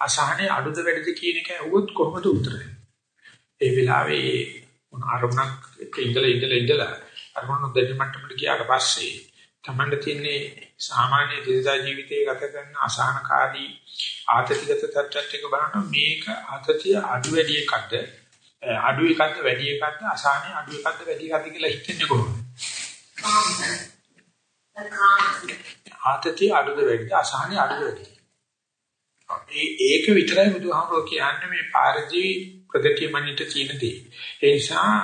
අසහනේ අඩුද වැඩිද කියන එක ඇහුවොත් කොහොමද උත්තරේ? ඒ වෙලාවේ මොන අරමුණක් ඉඳලා ඉඳලා ඉඳලා අරමුණු දෙන්න මට්ටමට ගියාට පස්සේ තමන්ට තියෙන්නේ සාමාන්‍ය දිනදා ජීවිතයේ ගත කරන අසහනකාරී ආතතිගත තත්ත්වයක් එක බලන මේක ආතතිය අඩු වැඩි එකක්ද අඩු එකක්ද වැඩි එකක්ද අසහනේ අඩු එකක්ද වැඩි එකක්ද කියලා හිතන්නේ කොහොමද? ආතතිය අඩුද වැඩිද අසහනේ අඩුද වැඩිද? ඒ ඒක විතරයි බුදුහාමුදුරුවෝ කියන්නේ මේ පාරජී ප්‍රගතිය මනිට තියෙන දේ. ඒ නිසා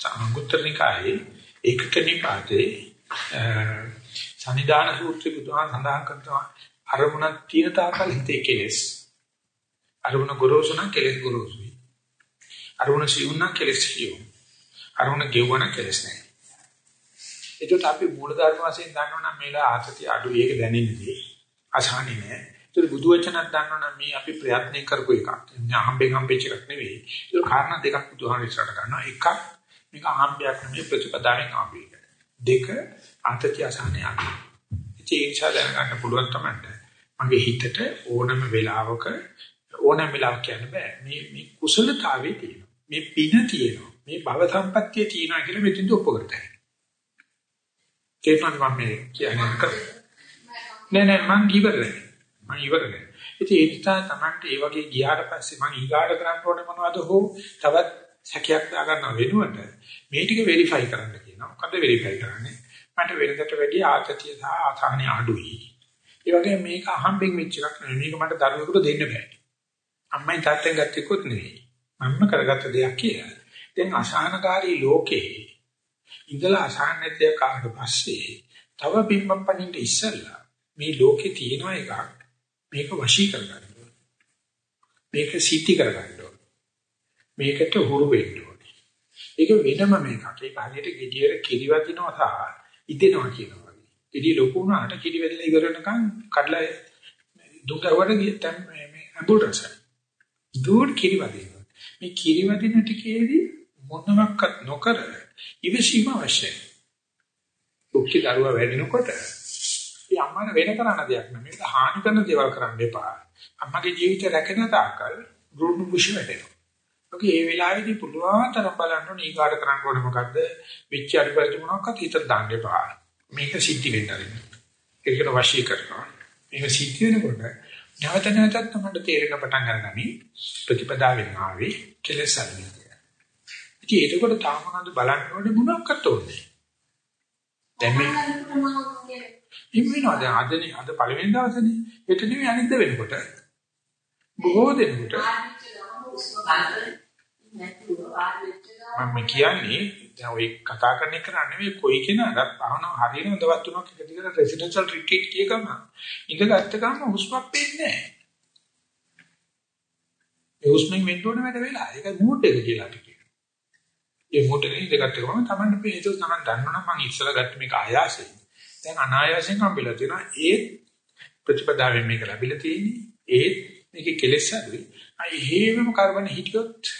අංගුත්තරනිකායේ ඒකක නිපාතේ සනිදාන සූත්‍රය බුදුහාම සඳහන් කරනවා අරමුණක් තියෙන තාකල් හිතේ කෙලෙස්. අරමුණ ගොරෝසු නම් කෙලෙස් ගොරෝසුයි. අරමුණ සිවුම් නම් කෙලෙස් සිවුම්. අරමුණ ගෙවුවන කෙලස් නැහැ. ඒකට අපි මූල ධර්ම වශයෙන් දන්නවනම් මේලා ආතතිය අඩු ඒක දැනෙන්නේ අසහනෙ නෑ. ඒක බුදු වචනක් දන්නවනම් මේ අපි ප්‍රයත්න කරපු එකක්. හම්බෙන් හම්බෙච්ච එකක් නෙවෙයි. ඒක කාරණා දෙකක් බුදුහාම ඉස්සරට ගන්නවා. එකක් මේක හම්බයක් නෙවෙයි ප්‍රතිපදාවෙන් ආපු එක. දෙක ආතතිය අසහනෙ ආපු. ඒ නිසා දැනගන්න පුළුවන් තමයි. මගේ හිතට ඕනම වෙලාවක ඕනම වෙලාවක කියන්න බෑ. මේ මේ කුසලතාවේ තියෙනවා. මේ පින තියෙනවා. මේ භව සම්පත්තිය තියෙනවා කියලා මෙතෙන්ද ඔප්පු කරතයි. තේරුණාද මම මේ කියන්නේ නෑ නෑ මං ඉවරයි. මං ඉවරයි. ඉතින් ඒ නිසා Tamante ඒ වගේ ගියාට පස්සේ මං ඊගාට කරන්න ඕනේ මොනවද හෝ තවත් සැකයක් දාගන්න වෙනුවට මේ ටික වෙරිෆයි කරන්න කියනවා. මොකද වෙරිෆයි කරන්නේ? මට වෙනදට වැඩිය ආතතිය සහ ආසාහනේ අඩුයි. ඒ වගේම මේක අහම්බෙන් වෙච්ච එකක් නෙවෙයි. මේක මට දරුවෙකුට දෙන්න බෑ. අම්මයි තාත්තෙන් ගත්තෙකුත් නෙවෙයි. මම කරගත්ත දෙයක් කියලා. දැන් අසහනකාරී ලෝකේ ඉඳලා අසහන නැතිව කාට පස්සේ තව බිම්බම් පනින්න ඉස්සෙල්ලා මේ ලෝකේ තියෙන එකක් මේක වශී කරගන්න ඕනේ. මේක සීටි කරගන්න ඕනේ. මේකට හුරු වෙන්න ඕනේ. ඒක වෙනම මේකක්. ඒක හරියට gediyer කිරිවදිනවා සහ ඉදෙනවා කියනවා. gediy ලොකු වුණාට කිරි වැදලා ඉවර වෙනකන් කඩලා දුකවට ගියත් මේ මේ අඹුල් රස. දුර් කිරි වදිනවා. මේ කිරි වදින ටිකේදී මොනවත් නොකර ඉවසීම අවශ්‍යයි. දුක්ඛ දරුවා වැඩිනකොට ඒ අම්මන වෙන කරන්න දෙයක් නෑ. මේක හානි කරන දේවල් කරන්න එපා. අම්මගේ ජීවිතය රැකෙන තාක්කල් රුණු බුෂ වැඩෙනවා. ඔක ඒ වෙලාවේදී පුළුවන් තරම් බලන්න ඕනේ ඊගාට කරන්න ඕනේ මොකද්ද? විච අරිපරිදි මොනවාක්වත් හිතට දාන්න එපා. මේක සිද්ධ වෙන්න ආරින්න. ඒකට වශී කරනවා. මේක සිද්ධ වෙනකොට නැවත නැවතත් තමයි තේරෙන පටන් ගන්නමි ප්‍රතිපදාවෙන් ආවේ කෙලෙස් අල්ලන්නේ. ඉතින් ඒකකොට තාම මොනවද බලන්න ඕනේ මොනක්වත් ඕනේ. දැන් මේ ඉන්නවා දැන් අදනේ අද පළවෙනි දවසනේ හෙට නෙවෙයි අනිද්ද වෙනකොට. බොහෝ දෙනෙකුට. මම කියන්නේ දැන් ඔය කතා කරන එක නෙවෙයි කොයි කෙනාට භාවනාව හරියන දවස් තුනක් එක දිගට රෙසිඩෙන්ෂල් රිට්‍රීට් කිය ගම ඉඳගත්ත ගම හුස්මක් පේන්නේ නැහැ. ඒ හුස්මෙන් වෙන්න ඕන වැඩ වෙලා ඒක මූඩ් එක කියලා අපි කියනවා. ඒ මූඩ් එකේ ඉඳගත්ත ගම තමයි මේ ඒක තමයි දන්නවනම් මම ඉස්සලා ගත්ත මේක ආයාසයෙන්. දැන් අනායාසයෙන් හම්බෙලා තියෙනවා ඒ ප්‍රතිපදාවෙන් මේක ලැබිලා තියෙන්නේ ඒ මේකේ කෙලෙස් අඩුයි. අයි හේවම කරවන හිටියොත්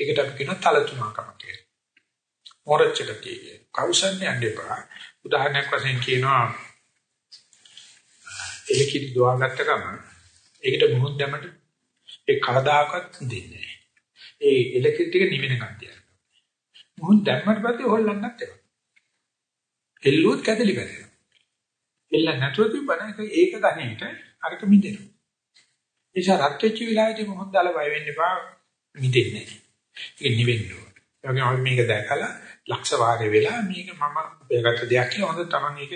ඒකට අපි කියන තල තුනකම කියලා. මොරච්චක කියේ. කෞසල්‍ය යන්නේපා. උදාහරණයක් වශයෙන් කියනවා එලකිරි දුවාගත්ත ගමන් ඒකට මුහුත් දැමට ඒ කවදාකවත් දෙන්නේ නැහැ. ඒ එලකිරි ටික නිවෙන කන්තියක්. මුහුත් දැම්මට පස්සේ හොල්ලන්නත් එපා. එල්ලුවොත් කැදලි වැටෙනවා. එල්ල නැතුව තිබ්බන ඒක ගණේට අරක මිදෙනවා. ඒ නිසා රත් වෙච්ච විලායේදී මොහොත් දාලා බය වෙන්න එපා මිදෙන්නේ නැහැ. ඒක නිවෙන්න ඕන. ඒ වගේම අපි මේක දැකලා ලක්ෂ වාරේ වෙලා මේක මම උපයාගත්ත දෙයක් කියලා හොඳ තමන් ඒක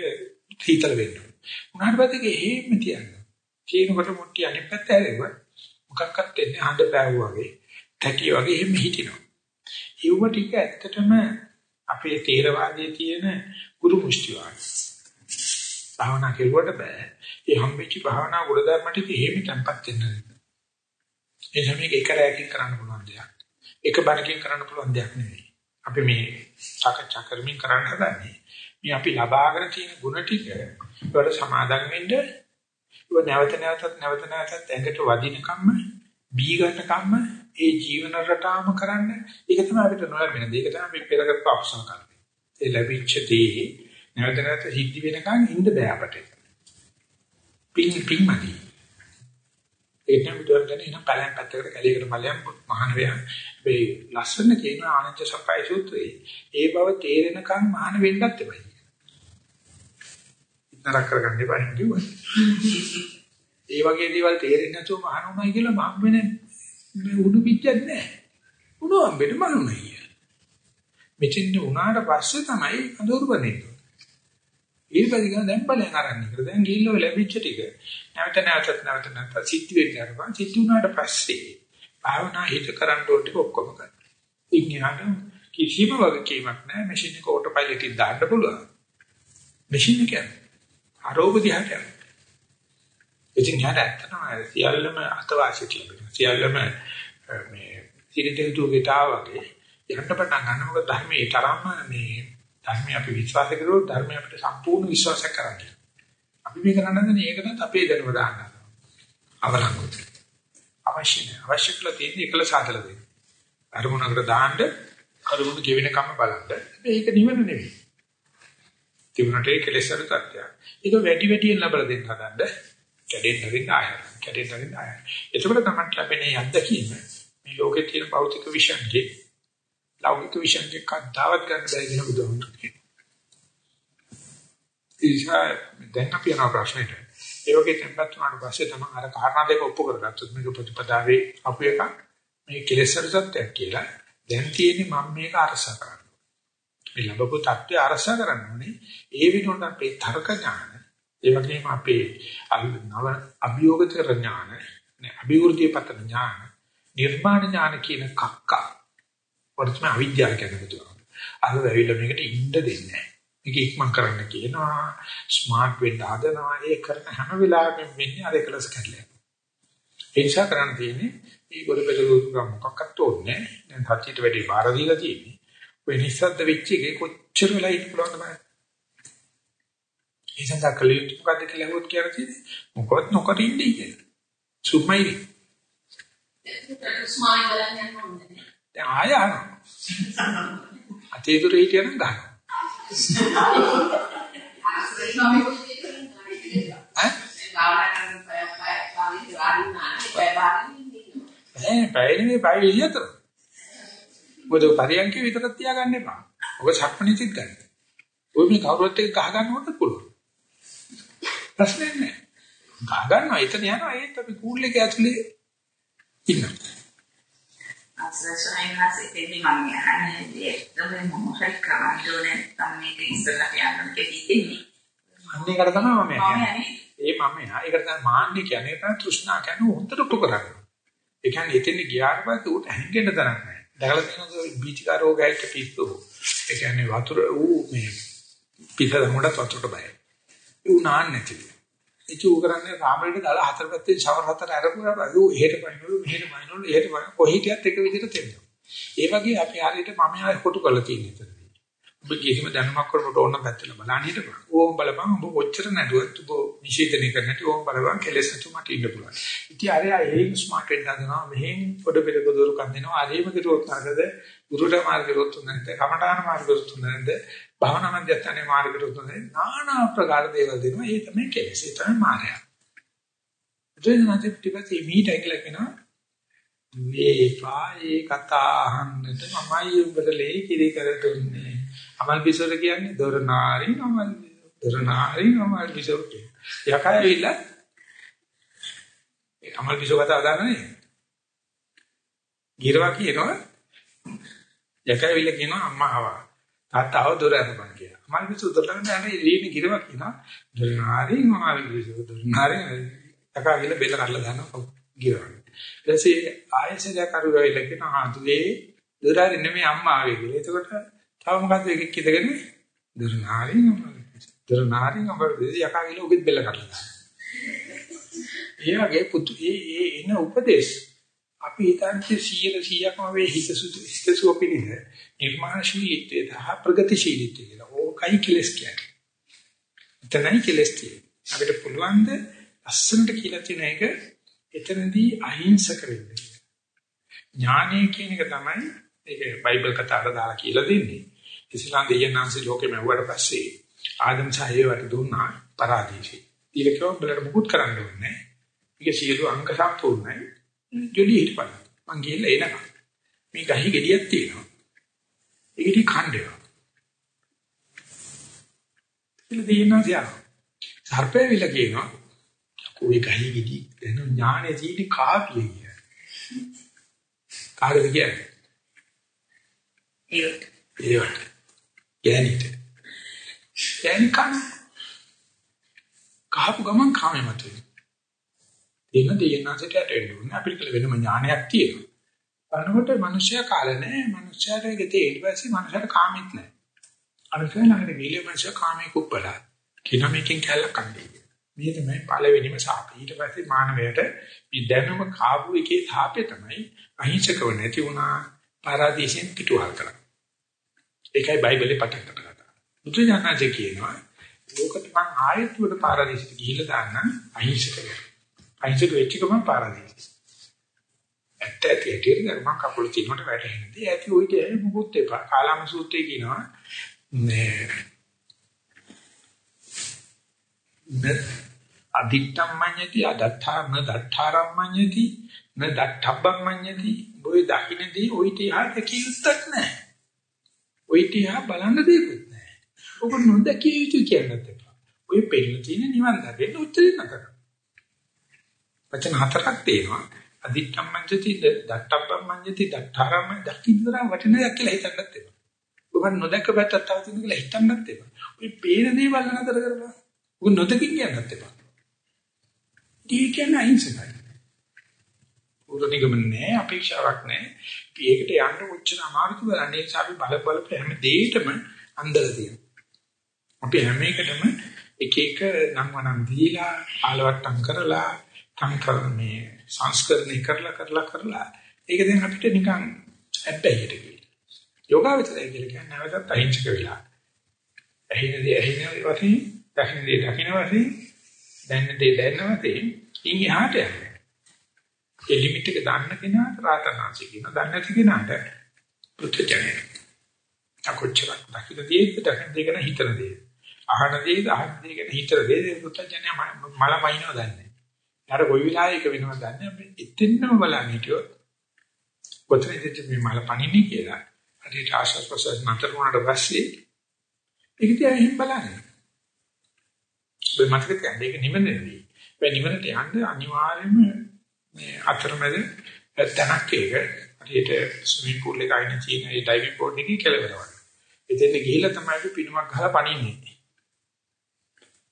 හීතල වෙන්න ඕන. උනාට පස්සේ ඒක හේම තියන්න. කියනකොට මුට්ටි අනිත් පැත්ත හැරෙව මොකක්වත් දෙන්නේ හඳ පෑවුවා වගේ තැටි වගේ එහෙම හිටිනවා. ඒව ටික ඇත්තටම අපේ තේරවාදයේ තියෙන ගුරු මුෂ්ටිවාද. භාවනා කෙරුවට බෑ. ඒ හම්බෙච්ච භාවනා ගුණධර්ම ටික එහෙම තැම්පත් වෙන්න. ඒ සමේක එක රැයකින් කරන්න පුළුවන් දෙයක්. එක බණකින් කරන්න පුළුවන් දෙයක් නෙවෙයි. අපි මේ සාකච්ඡා කරමින් කරන්න හදන්නේ මේ අපි ලබාගෙන තියෙන ಗುಣ ටික වල සමාදන් වෙන්න ඒව නැවත නැවතත් නැවත නැවතත් ඇඟට වදිනකම්ම බී ගන්නකම්ම ඒ ජීවන රටාවම කරන්න ඒක තමයි අපිට නොලැබෙන දේ. ඒක තමයි අපි පෙර කරපු අපසම කරන්නේ. ඒ ලැබිච්ච දේ නැවත නැවත සිද්ධ වෙනකන් ඉන්න බෑ අපට. පිං පිංමදි. ඒක නම් බුදුරජාණන් එන පළයන් පැත්තකට කැලේකට මලයන් මහාන වේයන්. මේ ලස්සන කියන ආනන්ද සප්පයි සූත්‍රයේ ඒ බව තේරෙනකන් මහාන වෙන්නත් එපයි. නරක කරගන්න එපා කිව්වා. ඒ වගේ දේවල් තේරෙන්නේ නැතුව මහාන උනායි කියලා මම වෙන මේ උඩු පිටියක් නැහැ. උණු අම්බෙට මනුනයි. මෙතෙන් උනාට පස්සේ තමයි අඳුරු බඳින්නේ. ඊපස්සේ ගන්න දැන් බලයන් අරන් ඉකර දැන් ගිහිල්ලා ලැබිච්ච ටික නැවත නැවතත් නැවත නැවත සිද්ධ වෙන්න යනවා සිද්ධ වුණාට පස්සේ භාවනා හිත කරන්න ඕන ටික ඔක්කොම කරන්න. ඉන්නහට කිසිම වගකීමක් නැහැ මැෂින් එක ඕටෝ පයිලට් එකෙන් දාන්න පුළුවන්. මැෂින් එක ආරෝප දිහා කරනවා. ඉතින් යාට ඇත්තටම සියල්ලම අතවාසිය ලැබෙනවා. සියල්ලම මේ සිරිතේ දුගෙටා වගේ යන්න පටන් ගන්න මොකද ධර්මයේ තරම්ම මේ ධර්මය අපි විශ්වාස කරුවොත් ධර්මය අපිට සම්පූර්ණ විශ්වාසයක් කරන්නේ. අපි මේ කරන්නේ ඒකටත් අපේ දැනුම දාන්න. අවලංගුත්. අවශ්‍ය නැහැ. අවශ්‍ය කළ තියෙන්නේ එකල සාදල දෙන්න. අරමුණකට දාන්න අරමුණ ගෙවෙනකම් බලන්න. මේක නිවන නෙවෙයි. තිබුණට ඒ කෙලෙසර තත්ත්වය. ඒක වැඩි වැඩියෙන් ලබලා දෙන්න හදන්න. කැඩෙන්න හරින්න ආය. කැඩෙන්න හරින්න ආය. එතකොට තමයි ලැබෙන්නේ අත්දැකීම. මේ ලෝකේ තියෙන භෞතික විශ්යන්ගේ ලෞකික විශ්යන්ගේ කද්දාවත් ගන්න බැරි වෙන බුදුහාමුදුරුවෝ කියනවා. ඉතින් දැන් අපි යන ප්‍රශ්නෙට ඒ වගේ tempat උනාට පස්සේ තමයි අර කාරණා දෙක ඔප්පු කරගත්තොත් මේක ප්‍රතිපදාවේ අපු එකක් මේ කෙලෙසර සත්‍යයක් කියලා දැන් තියෙන්නේ මම මේක අරසා කරනවා. මේ ලැබපු தත්ත්වය අරසා කරන්න ඕනේ. ඒ විනෝඩ අපේ තර්ක ඥාන, ඒ වගේම අපේ නව අභියෝගතර ඥාන, අභිවෘද්ධිය පතන ඥාන, නිර්මාණ ඥාන කියන කක්ක. වර්තමාන අවිද්‍යාව කියන බුදුහාම. අර වෙවිලා මේකට ඉන්න දෙන්නේ නැහැ. මේක ඉක්මන් කරන්න කියනවා ස්මාර්ට් වෙන්න හදනවා ඒ කරන හැම වෙලාවෙම වෙන්නේ අර එකලස් කැඩලා ඒ නිසා කරන්න තියෙන්නේ මේ ගොඩ පෙරළුම් මොකක්වත් ඕනේ දැන් සත්‍යයට වැඩි බාර දීලා තියෙන්නේ. ඔය නිස්සද්ද වෙච්ච එකේ කොච්චර වෙලා ඉන්න පුළුවන්ද බලන්න. ඒ සඳහා කලියුත් මොකද්ද කියලා හොත් කියලා තියෙන්නේ මොකවත් නොකර ඉන්නේ කියලා. සුම්මයි ස්මාර්ට් බලන්න යන්න ඕනේ. දැන් ආය අහනවා අතේ දුර හිටියනම් ගන්නවා ඈ පැයනේ පැය 24. මොකද පරියන්කේ විතරක් තියාගන්න එපා. ඔබ සක්මණේචිත් ගන්න. ඔය මේ කවුරුත් එක්ක ගහ ගන්නවට පුළුවන්. ප්‍රශ්නේ නැහැ. ගහ ගන්නවා එතන යනවා ඒත් අපි කූල් එකේ ඇතුලේ ඉන්නවා. අසසයින් හසේ දෙන්නේ මම යන්නේ තමයි මොහොතක් කරන්න ඕනේ තමයි මේක ඉස්සරහට යන්න දෙන්නේ. අන්න ඒකට තමයි මම යන්නේ. ඒ මම යා ඒකට තමයි මාන්නේ කියන්නේ තමයි තෘෂ්ණා කියන්නේ හොඳට උටු කරගන්න. ඒ කියන්නේ එතෙන් ගියාට පස්සේ උට හැංගෙන්න තරක් නැහැ. දැකලා තියෙනවා බීචිකා රෝගයක පිස්සු. ඒ කියන්නේ වතුර ඌ මේ පිට දමුඩත් වතුරට බයයි. ඌ නාන්නේ නැති. ඉතු කරන්නේ රාමලට දාලා හතර පැත්තේ ෂවර් හතර අරපුවා බෑ. ඌ එහෙට පනිනවලු මෙහෙට පනිනවලු එහෙට පනින කොහේටියත් එක විදිහට තෙන්නවා. ඒ වගේ අපි හරියට මම ආයෙ කොටු කරලා තියෙන ඉතින්. ඔබ කිසිම දැනුමක් කරමුට ඕන පැත්තල බලන්න හිටපන්. ඕම් බලපන් ඔබ කොච්චර නැඩුවත් ඔබ නිෂේධනය කරන්නට ඕම් බලපන් කෙලෙස් නැතුව මට ඉන්න පුළුවන්. ඉතින් අරයා එහෙම ස්මාර්ට් වෙන්න හදනවා මෙහෙන් පොඩ පෙළ බදුරුකම් දෙනවා. අරේම කිරුවොත් නැකද ගුරුට මාර්ගයට උන්නද කමඨාන මාර්ගයට උන්නද භවනා මධ්‍යස්ථානයේ මාර්ගයට උන්නද নানা ප්‍රකාර දේවල් දෙනවා. ඒ තමයි කෙලෙස්. ඒ තමයි මායය. දෙන්නාට පිටිපස්සේ මීට ඇගලක් වෙනවා. මේ පායේ කතා අහන්නට මමයි උඹට ලේ කිරි කර දුන්නේ. අමල් බිසොර කියන්නේ දොරනාරි අමල් දොරනාරි අමල් බිසොර කියන්නේ. යකා ඇවිල්ලා ඒ අමල් බිසොර කතා දාන්නේ. ගිරවා කියනවා යකා ඇවිල්ලා කියනවා අම්මා ආවා. තාත්තාව දොර අරපන් කියලා. අමල් බිසොර දොරට යන්නේ රීනි ගිරවා කියනවා දොරනාරි අමල් බිසොර දොරනාරි යකා ඇවිල්ලා බෙල්ල කඩලා දානවා ගිරවා. ඊට පස්සේ ආයෙසේද කරුවෙල කියන ආතුලේ දොරාරි නෙමෙයි අම්මා ආවේ කියලා. එතකොට තව මොකද්ද එකෙක් කිදගෙන දොරනාරි දොරනාරි නම්බර් දෙවි යකා කියලා උගෙත් බෙල්ල කඩලා ඒ වගේ පුතු ඒ ඒ එන උපදේශ අපි හිතන්නේ 100 100ක්ම වේ හිතසුතු හිතසුව පිළිද නිර්මාණශීලීත්වය සහ ප්‍රගතිශීලීත්වය කියලා. ඕකයි කෙලස් කියන්නේ. එතනයි කෙලස් තියෙන්නේ. අපිට පුළුවන් ද අස්සන්ට කියලා තියෙන එක එතනදී අහිංසක වෙන්න. ඥානය කියන එක තමයි ඒක බයිබල් කතාවට දාලා කියලා දෙන්නේ. ඉස්ලාම් දෙයයන්ාන්සේ ලෝකෙම වුණාට පස්සේ ආදම් සහයවට දුන්නා පරාදීසි. ඊළකෝ බලන්න මුකුත් කරන්න ඕනේ. ඒක සියලු අංග සම්පූර්ණයි. ජොලි හිටපන්. මං ගිහලා එනවා. මේ ගහි ගෙඩියක් තියෙනවා. ඒකටි ඛණ්ඩය. ඉතින් දෙයයන්ාන්සේ සර්පය විල කියනවා ඔය ගහේ ගිහි එන ඥානෙ තියෙන කාපිය කිය. කාටද කියන්නේ? ඒකට. ඒවට. ගෑනිට. ගෑනි කන. කහපු ගමන් කාමේ මතුවේ. එන්න දෙයනාසට ඇටෙන්න ඕනේ. අපිට කියලා වෙනම ඥානයක් තියෙනවා. බලනකොට මිනිස්සයා කාල නැහැ. මිනිස්සයාට ගෙතේ ඊට පස්සේ මිනිස්සයාට කාමෙත් නැහැ. අර කියන ළඟට ගිහලා මිනිස්සයා කාමේ කුප්පලා. කින මේකෙන් කැලක් කන්නේ. මේ තමයි පළවෙනිම සාපේ. ඊට පස්සේ මානවයට මේ දැනුම කාපු එකේ සාපේ තමයි අහිංසකව නැති වුණා, පාරාදීසෙන් පිටුවහල් කරා. ඒකයි බයිබලේ පටන් ගන්න. බුදුජානනාජේ කියනවා ලෝකෙට මං ආයෙත් උඩ පාරාදීසෙට ගිහිල්ලා දාන්න අහිංසක වෙනවා. අහිංසක වෙච්ච ගමන් පාරාදීස. ඇත්ත ඇති ඇටි මං කකුල තිනවට වැටෙන්නේ. ඇති ওই කිය මොකොත් එපා. කාලාම සූත්‍රයේ කියනවා මේ අදිත්තම් මඤ්ඤති අදත්තාම දත්තාරම් මඤ්ඤති න දත්තබ්බම් මඤ්ඤති ඔය දකින්නදී ඔය තියා කිව්ත්තක් නැහැ. ඔය තියා බලන්න දෙයක් නැහැ. ඔබ නොදකිය යුතු කියන්නත් එපා. ඔය පෙන්න තියෙන නිවන් දකින්න උත්තරේ නැතර. වචන හතරක් තියෙනවා. අදිත්තම් මඤ්ඤති දත්තබ්බම් මඤ්ඤති දත්තාරම් දකින්නතර වටිනයක් කියලා හිතන්නත් එපා. ඔබ නොදක පැත්තක් තව තියෙන කියලා හිතන්නත් එපා. ඔය පේන දේවල් නතර කරලා ඔබ නොදකින් කියන්නත් එපා. දී කියන්නේ අහිංසකයි. උරුණිගම නෑ අපේක්ෂාවක් නෑ. ඒකට යන්න උච්චන අමාරුද බලන්නේ ඒ නිසා අපි බල බල හැම දෙයකම අන්දලා තියෙනවා. අපි හැම එකටම එක එක නම් වනම් දීලා ආලවට්ටම් කරලා තම් කරන්නේ සංස්කරණය කරලා කරලා කරලා ඒක දැන් අපිට නිකන් හැබ්බැහියට ගිහින්. යෝගාවචරය කියලා කියන්නේ නැවතත් අහිංසක වෙලා. ඇහිනදී ඇහින වශයෙන්, දකින්නේ දකින්න වශයෙන්, දැනන්නේ දැනන වශයෙන් ඉන් එහාට යනවා. ඒ ලිමිට් එක දන්න කෙනාට රාතනාංශය කියනවා. දන්නේ නැති කෙනාට පුත්‍ජජනය. අකොච්චරක් දකින්න දේ දකින්න දේ ගැන හිතන දේ. අහන දේ අහන දේ ගැන හිතන දේ පුත්‍ජජනය මලමයින්ව දන්නේ. යාර කොයි වෙලාවෙක වෙනවද දන්නේ අපි එතෙන්නම බලන්න හිටියොත් කොතනද මේ මල පණින්නේ කියලා. හරියට ආශස් ප්‍රසස් නතර වුණාට පස්සේ ඒක දිහා එහෙම බලන්න. ඔබ මතක තියාගන්න ඒක නිවනේදී. ඒ නිවනට යන්න අනිවාර්යයෙන්ම මේ අතරමැද තැනක් ඒක. හරියට ස්විමින් pool එකේ අයින තියෙන ඒ ඩයිවිං බෝඩ් එකේ කෙළවර වගේ. එතෙන් ගිහිල්ලා තමයි අපි පිනුමක් ගහලා පණින්නේ.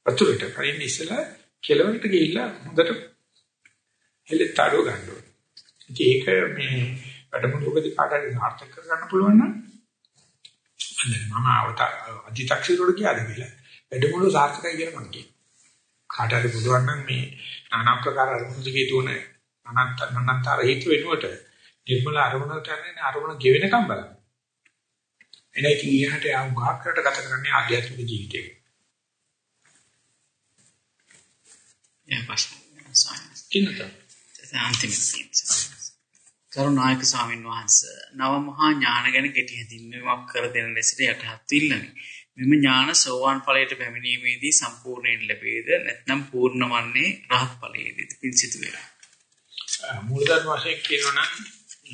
වතුරට පණින්නේ ඉස්සලා කෙළවරට ගිහිල්ලා හොඳට හෙලතරු ගන්න ඕනේ. ඒක මේ වැඩමුළුවකදී කාටද සාර්ථක කර ගන්න පුළුවන් නම් මම අවතා අධිතක්ෂිරෝඩ කියාද කියලා. වැඩමුළුව සාර්ථකයි කියලා මම කියනවා. කාටද පුළුවන් නම් මේ নানা ආකාර අනුමුදිකේ දුවන අනන්ත අනන්තර හේතු වෙනුවට නිර්මල අරමුණට යන්නේ අරමුණ ගෙවෙනකම් බලන්න. එනයි ඊහට ආව ගාකට ගත කරන්නේ ආධ්‍යාත්මික ජීවිතේ. කරුණායක ස්වාමීන් වහන්සේ නව මහා ඥාන ගැන කෙටි හැඳින්වීමක් කර දෙන ලෙසට යටහත් ඉල්ලමි. මෙම ඥාන සෝවාන් ඵලයට පැමිණීමේදී සම්පූර්ණයෙන් ලැබේද නැත්නම් පූර්ණ වන්නේ රහත් ඵලයේදී පිංසිතු වෙලා. මූලධර්ම වශයෙන් කියනවා නම්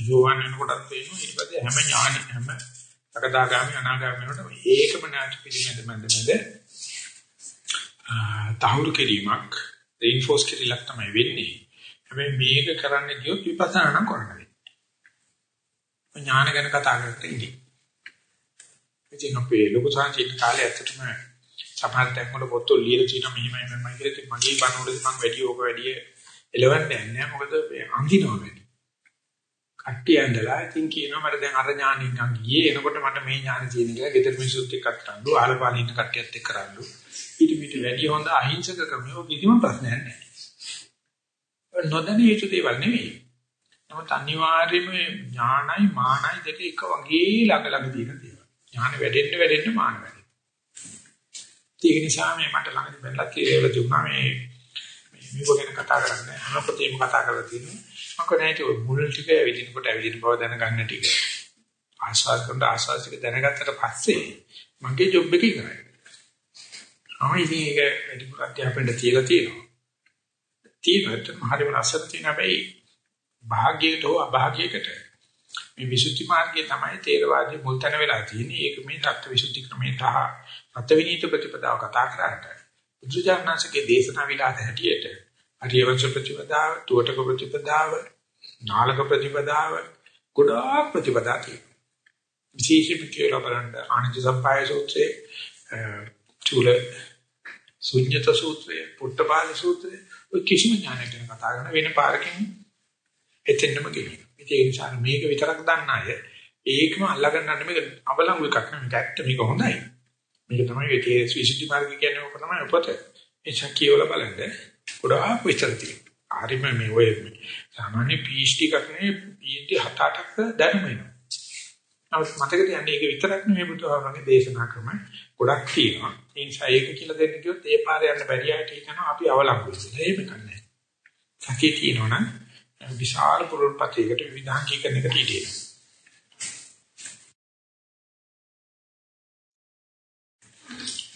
සෝවාන් වෙනකොටත් වෙනවා ඊට පස්සේ හැම ඥාන හැම සකදාගාමි අනාගාමි වෙනකොට ඒකම නාට පිළිමැද මැද මැද තහවුරු කිරීමක් රීන්ෆෝස් කිරීලක් තමයි වෙන්නේ. හැබැයි මේක කරන්න ගියොත් විපස්සනා නම් කරන්න වෙන්නේ. ඥාන ගැන කතා කරද්දී ඉන්නේ. ඉතින් අපේ ලොකු සංචිත කාලේ ඇත්තටම සමහර තැන්වල පොත්වල ලියලා තියෙනවා මෙහිමයි මම කියලා මගේ බණවලදී මම වැඩි ඕක වැඩි එලවන්නේ නැහැ මොකද අඳිනවා වැඩි. කට්ටිය ඇඳලා ඉතින් කියනවා මට දැන් අර ඥානෙ නිකන් ගියේ එනකොට මට මේ ඥානෙ තියෙන කියලා ගෙදර මිනිස්සුත් එක්ක කරන්නු ආලපාලින කට්ටියත් එක්ක කරන්නු ඊට පිට වැඩි හොඳ අහිංසක ක්‍රමයක කිසිම ප්‍රශ්නයක් නැහැ. නොදැනිය යුතු දේවල් නෙවෙයි. නමුත් අනිවාර්යයෙන්ම ඥානයි මානයි දෙක එක වගේ ළඟ ළඟ තියෙන දේවල්. ඥාන වැඩෙන්න වැඩෙන්න මාන වැඩෙන්න. ඒක නිසා මේ මට ළඟදී බැලලා කියලා දුන්නා මේ මේක ගැන කතා කරන්නේ හැම පොතේම කතා කරලා තියෙනවා. මම කියන්නේ මුල් ටික ඇවිදිනකොට ඇවිදින බව දැනගන්න ටික. ආශාස කරන ආශාස ටික දැනගත්තට පස්සේ මගේ ජොබ් එක ඉවරයි. ආ ඉතින් ඒක වැඩිපුර අධ්‍යාපනයේ තියලා තියෙනවා. තියෙනත් හරිම රසක් තියෙන හැබැයි භාග්‍යයට හෝ අභාග්‍යයකට මේ විසුද්ධි මාර්ගයේ තමයි තේරවාදී මුල් තැන වෙලා තියෙන්නේ. ඒක මේ தත්ත්ව විසුද්ධි ක්‍රමයට හත විනීත ප්‍රතිපදාව කතා කරාට බුදුජානනාංශගේ දේශනා විලාස හැටියට අරියවංශ ප්‍රතිපදාව, තුවටක ප්‍රතිපදාව, නාලක ප්‍රතිපදාව, ගොඩාක් ප්‍රතිපදා තියෙනවා. විශේෂයෙන්ම කියලා බලන්න ආනන්ද සම්පාය සූත්‍රයේ චූල ශුන්්‍යත සූත්‍රය, පුට්ටපාද සූත්‍රය ඔය කිසිම ඥානයක් ගැන කතා කරන වෙන පාරකින් එතෙන්නම ගෙනියන. ඒ නිසා මේක විතරක් දන්න අය ඒකම අල්ලගන්න මේක අවලංගු එකක් නෙමෙයි. මේක ඇත්ත මේක හොඳයි. මේක තමයි ඒ විශේෂිත මාර්ගය කියන්නේ ඔක තමයි උපත. ඒ ශක්තියවල බලන්න ගොඩාක් විතර තියෙනවා. හරිම මේ ඔය සාමාන්‍ය PhD එකක් නෙවෙයි PhD හත අටක දැනුම එනවා. නමුත් මතක තියාගන්න ඒක විතරක් නෙමෙයි බුදුහාමරගේ දේශනා ක්‍රම ගොඩක් තියෙනවා. ඒ නිසා ඒක කියලා දෙන්න කිව්වොත් ඒ පාරේ යන්න බැරි අයට කියනවා අපි අවලංගු වෙනවා. ඒක කන්නේ. සතිය තියෙනවනම් විශාල පුරුල්පතයකට විවිධාංගීකරණයකට ඉඩේනවා. දැන්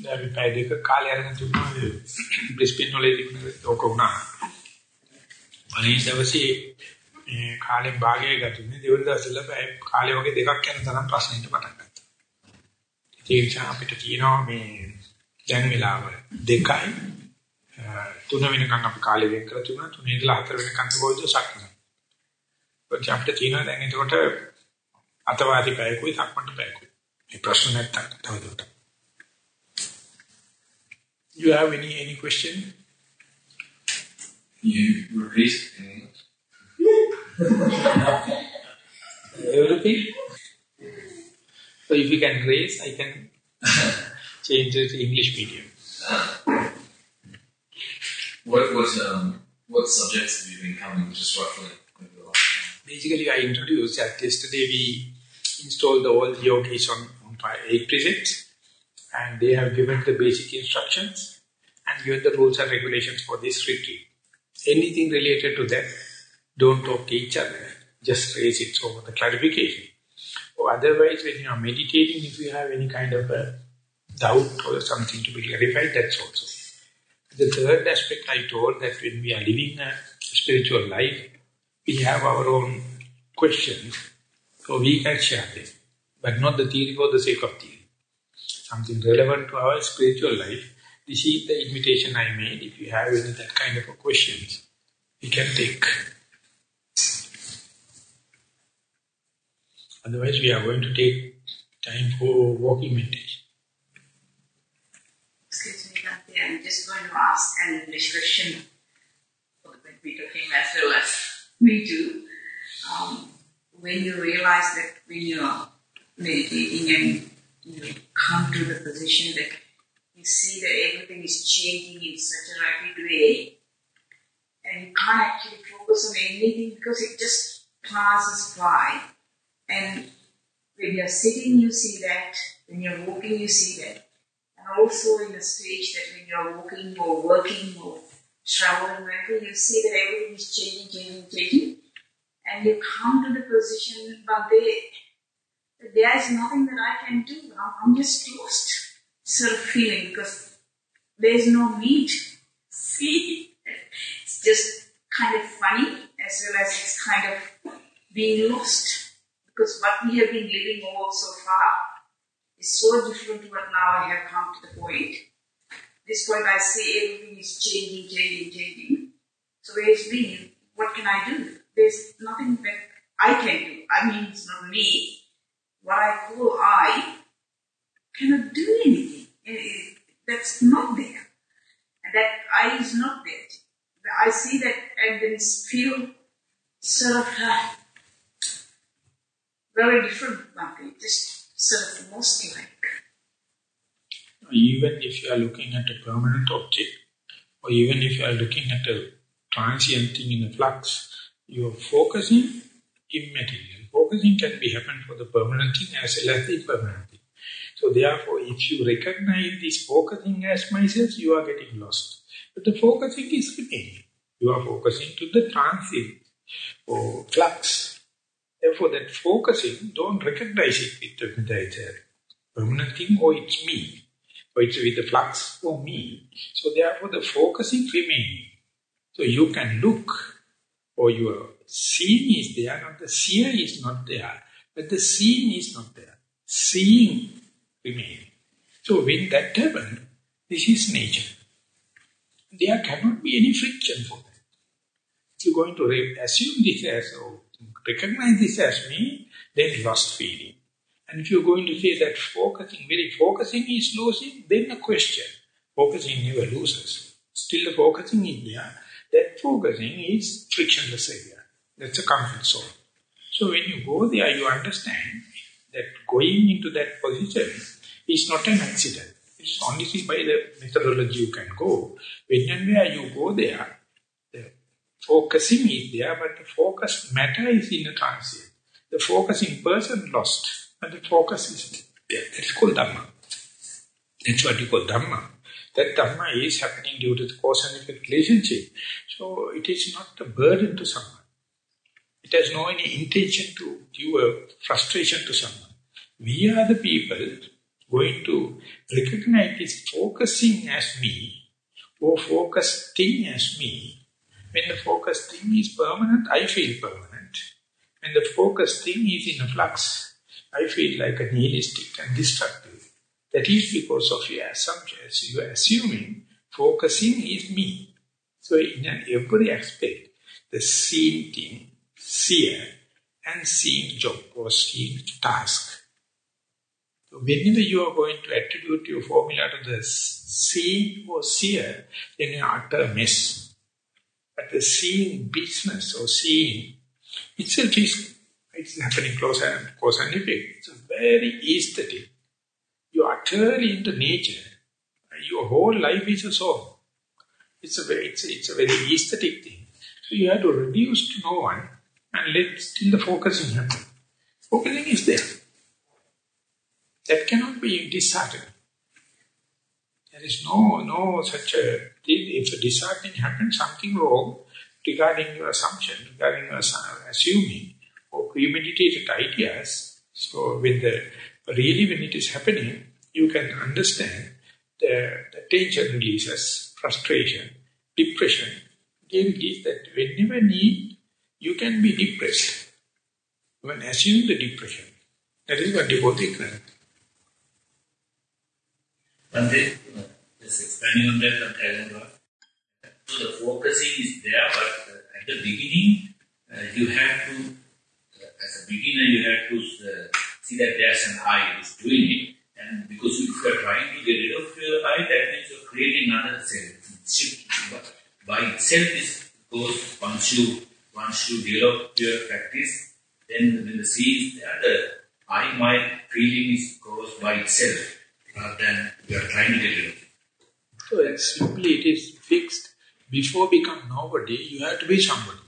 අපි පැය දෙක කාලය අරගෙන තිබුණා බ්‍රිස්බේන් වල ඕක වුණා. අනිත් දවසේ මේ කාලෙන් භාගය ගතුනේ දෙවන දවසෙල පැය කාලය වගේ දෙකක් යන තරම් ප්‍රශ්නෙට පටන් ගත්තා. ඒ නිසා අපිට තියෙනවා මේ දැන් වෙලාව දෙකයි තුන වෙනකන් අපි කාලය වෙන් කරලා තිබුණා තුනේ ඉඳලා හතර වෙනකන් කොයිද සක්මන. ඔච්ච අපිට තියෙනවා දැන් එතකොට අතවාරි පැයකුයි සක්මන්ට පැයකුයි. මේ ප්‍රශ්න නැත්තම් තවදුරටත්. You have any any question? You repeat in Everything. So if you can raise, I can change it to English medium. What what um what subjects have you been covering just roughly over the last time? Basically, I introduced that yesterday we installed all the yogis on, on five- eight precepts and they have given the basic instructions and given the rules and regulations for this retreat. Anything related to that, don't talk to each other. Just raise it over the clarification. Or otherwise, when you are meditating, if you have any kind of a doubt or something to be clarified, that's also. The third aspect I told that when we are living a spiritual life, we have our own questions, so we can share them, but not the theory for the sake of theory. Something relevant to our spiritual life. This is the invitation I made. If you have any that kind of questions, we can take. Otherwise, we are going to take time for walking meditation. Excuse me, Bhante, I'm just going to ask an English question of him as well as me too. Um, when you realize that when you're meditating and you come to the position that you see that everything is changing in such a rapid way, and you can't actually focus on anything because it just passes by. And when you're sitting, you see that. When you're walking, you see that. And also in a stage that when you're walking or working or traveling, wherever you see that everything is changing, changing, changing. And you come to the position, but they, there is nothing that I can do. I'm, just lost sort of feeling because there is no need. See, it's just kind of funny as well as it's kind of being lost because what we have been living over so far is so different to what now I have come to the point. This point I see everything is changing, changing, changing. So where it's been, what can I do? There's nothing that I can do. I mean, it's not me. I call I cannot do anything. Eh, That's not there. And that I is not there. I see that and then feel sort of uh, very different Bhakti, just sort of lost like. even if you are looking at a permanent object, or even if you are looking at a transient thing in a flux, you are focusing immaterial. Focusing can be happen for the permanent thing as well as the impermanent thing. So therefore, if you recognize this focusing as myself, you are getting lost. But the focusing is remaining. You are focusing to the transient or flux. Therefore, that focusing, don't recognize it with it's permanent thing or oh, it's me, or it's with the flux or me. So therefore, the focusing remaining. So you can look, or your seeing is there, not the seer is not there, but the seeing is not there. Seeing remains. So when that happens, this is nature. There cannot be any friction for that. If you're going to assume this as, or recognize this as me, then lost feeling. And if you're going to say that focusing, very focusing is losing, then a question. Focusing never loses. Still the focusing is there. That focusing is frictionless area. That's a comfort zone. So when you go there, you understand that going into that position is not an accident. It's only by the methodology you can go. When and where you go there, the focusing is there, but the focus matter is in a transient. The focusing person lost. And the focus is, there. it's called Dhamma. That's what you call Dhamma. That Dhamma is happening due to the cause and effect relationship. So it is not a burden to someone. It has no any intention to give a frustration to someone. We are the people going to recognize this focusing as me or focus thing as me. When the focus thing is permanent, I feel permanent. When the focus thing is in a flux, I feel like a nihilistic and destructive. That is because of your assumptions. You are assuming focusing is me. So in every aspect, the seen thing, seer, and seeing job or seeing task. So whenever you are going to attribute your formula to the seeing or seer, then you utter mess. But the seeing business or seeing itself is it's happening close and cause and effect. It's a very aesthetic. You are utterly into nature. Your whole life is a song. It's a very, it's, it's a very aesthetic thing. So you have to reduce to no one and let still the focusing happen. Focusing is there. That cannot be disheartened. There is no no such a thing. If a disheartening happens, something wrong regarding your assumption, regarding your assuming or premeditated ideas. So with the really when it is happening, you can understand the, the tension releases, frustration, depression. They release that whenever need, you can be depressed. When assume the depression, that is what devote ignorant. One day, just expanding on that, uh, so the focusing is there, but uh, at the beginning, uh, you have to, uh, as a beginner, you have to uh, see that there's an I who's doing it. And because if you're trying to get rid of your I, that means you're creating another cell. By itself, is goes once you once you develop your practice, then when the C is there, the I, my feeling is goes by itself rather than you are trying to get it. So simply it is fixed. Before become nobody, you have to be somebody.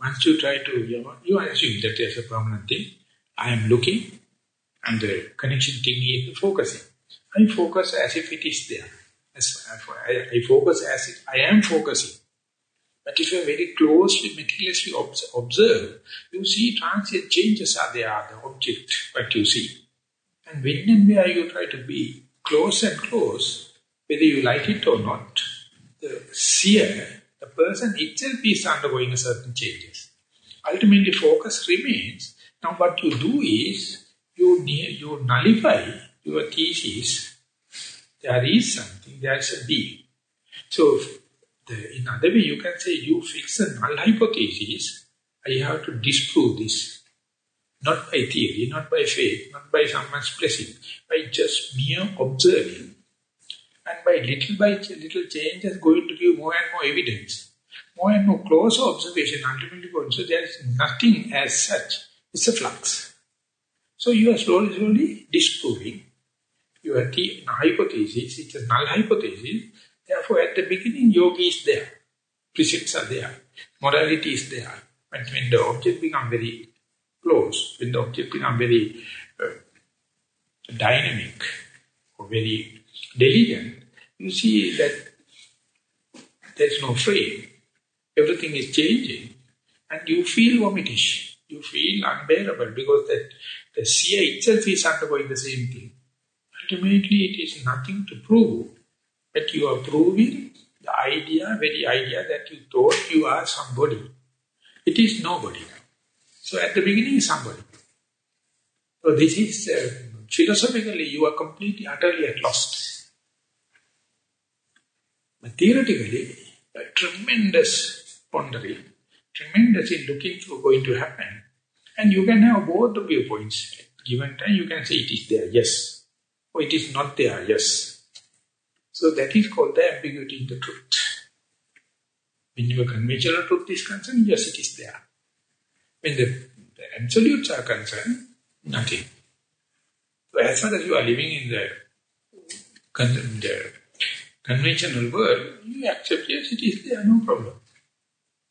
Once you try to, you, know, you assume that there's a permanent thing. I am looking and the connection thing is focusing. I focus as if it is there. As, I, I focus as if I am focusing. But if you very closely, meticulously observe, you see transient changes are there, the object, what you see. And when and where you try to be close and close, whether you like it or not, the seer, the person itself is undergoing a certain changes. Ultimately, focus remains. Now, what you do is, you, you nullify your thesis. There is something, there is a B. So, the, in other way, you can say you fix a null hypothesis. I have to disprove this. Not by theory, not by faith, not by someone's blessing, by just mere observing. And by little by little change is going to give more and more evidence. More and more close observation ultimately going. So there is nothing as such. It's a flux. So you are slowly, slowly disproving your hypothesis. It's a null hypothesis. Therefore, at the beginning, yogi is there. Precepts are there. Morality is there. But when the object becomes very close, when the object becomes very uh, dynamic or very diligent, you see that there's no frame. Everything is changing. And you feel vomitish. You feel unbearable because that the seer itself is undergoing the same thing. Ultimately, it is nothing to prove, but you are proving the idea, very idea that you thought you are somebody. It is nobody. So at the beginning, somebody. So this is, uh, philosophically, you are completely, utterly at lost. But theoretically, a tremendous pondering, tremendous in looking for going to happen. And you can have both the viewpoints. Given time, you can say it is there, yes. Or it is not there, yes. So that is called the ambiguity in the truth. When your conventional truth is concerned, yes, it is there. When the, the absolutes are concerned, nothing. So as far as you are living in the, con the conventional world, you accept, yes, it is there, no problem.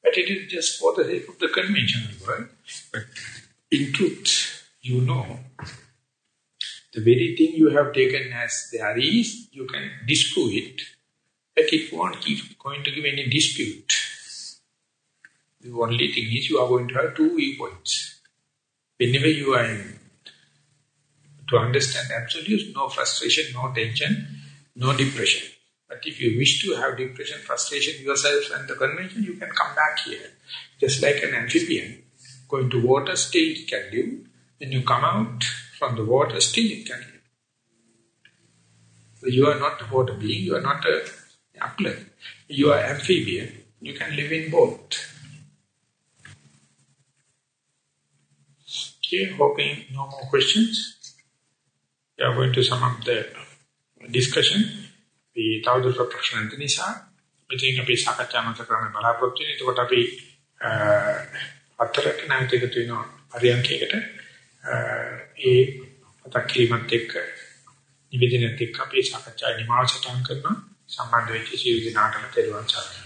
But it is just for the sake of the conventional world. But in truth, you know the very thing you have taken as there is, you can disprove it, but it won't keep going to give any dispute. The only thing is you are going to have two viewpoints. Whenever you are in, to understand absolute, no frustration, no tension, no depression. But if you wish to have depression, frustration yourself and the convention, you can come back here. Just like an amphibian, going to water, still can live. When you come out from the water, still it can live. So you are not a water being, you are not a upland. You are amphibian, you can live in both. Okay, hoping no more questions. We are going to sum up the discussion. We තවදුරටත් ප්‍රශ්න නැති නිසා මෙතන අපි සාකච්ඡා මත කරන්න බලාපොරොත්තු වෙන. එතකොට අපි හතරට නැවත එකතු වෙනවා පරියන්කයකට. ඒ මතක් කිරීමත් එක්ක නිවේදනයත් එක්ක අපි සාකච්ඡා නිමාව සටහන් කරනවා. සම්බන්ධ වෙච්ච සියලු දෙනාටම තෙරුවන් සරණයි.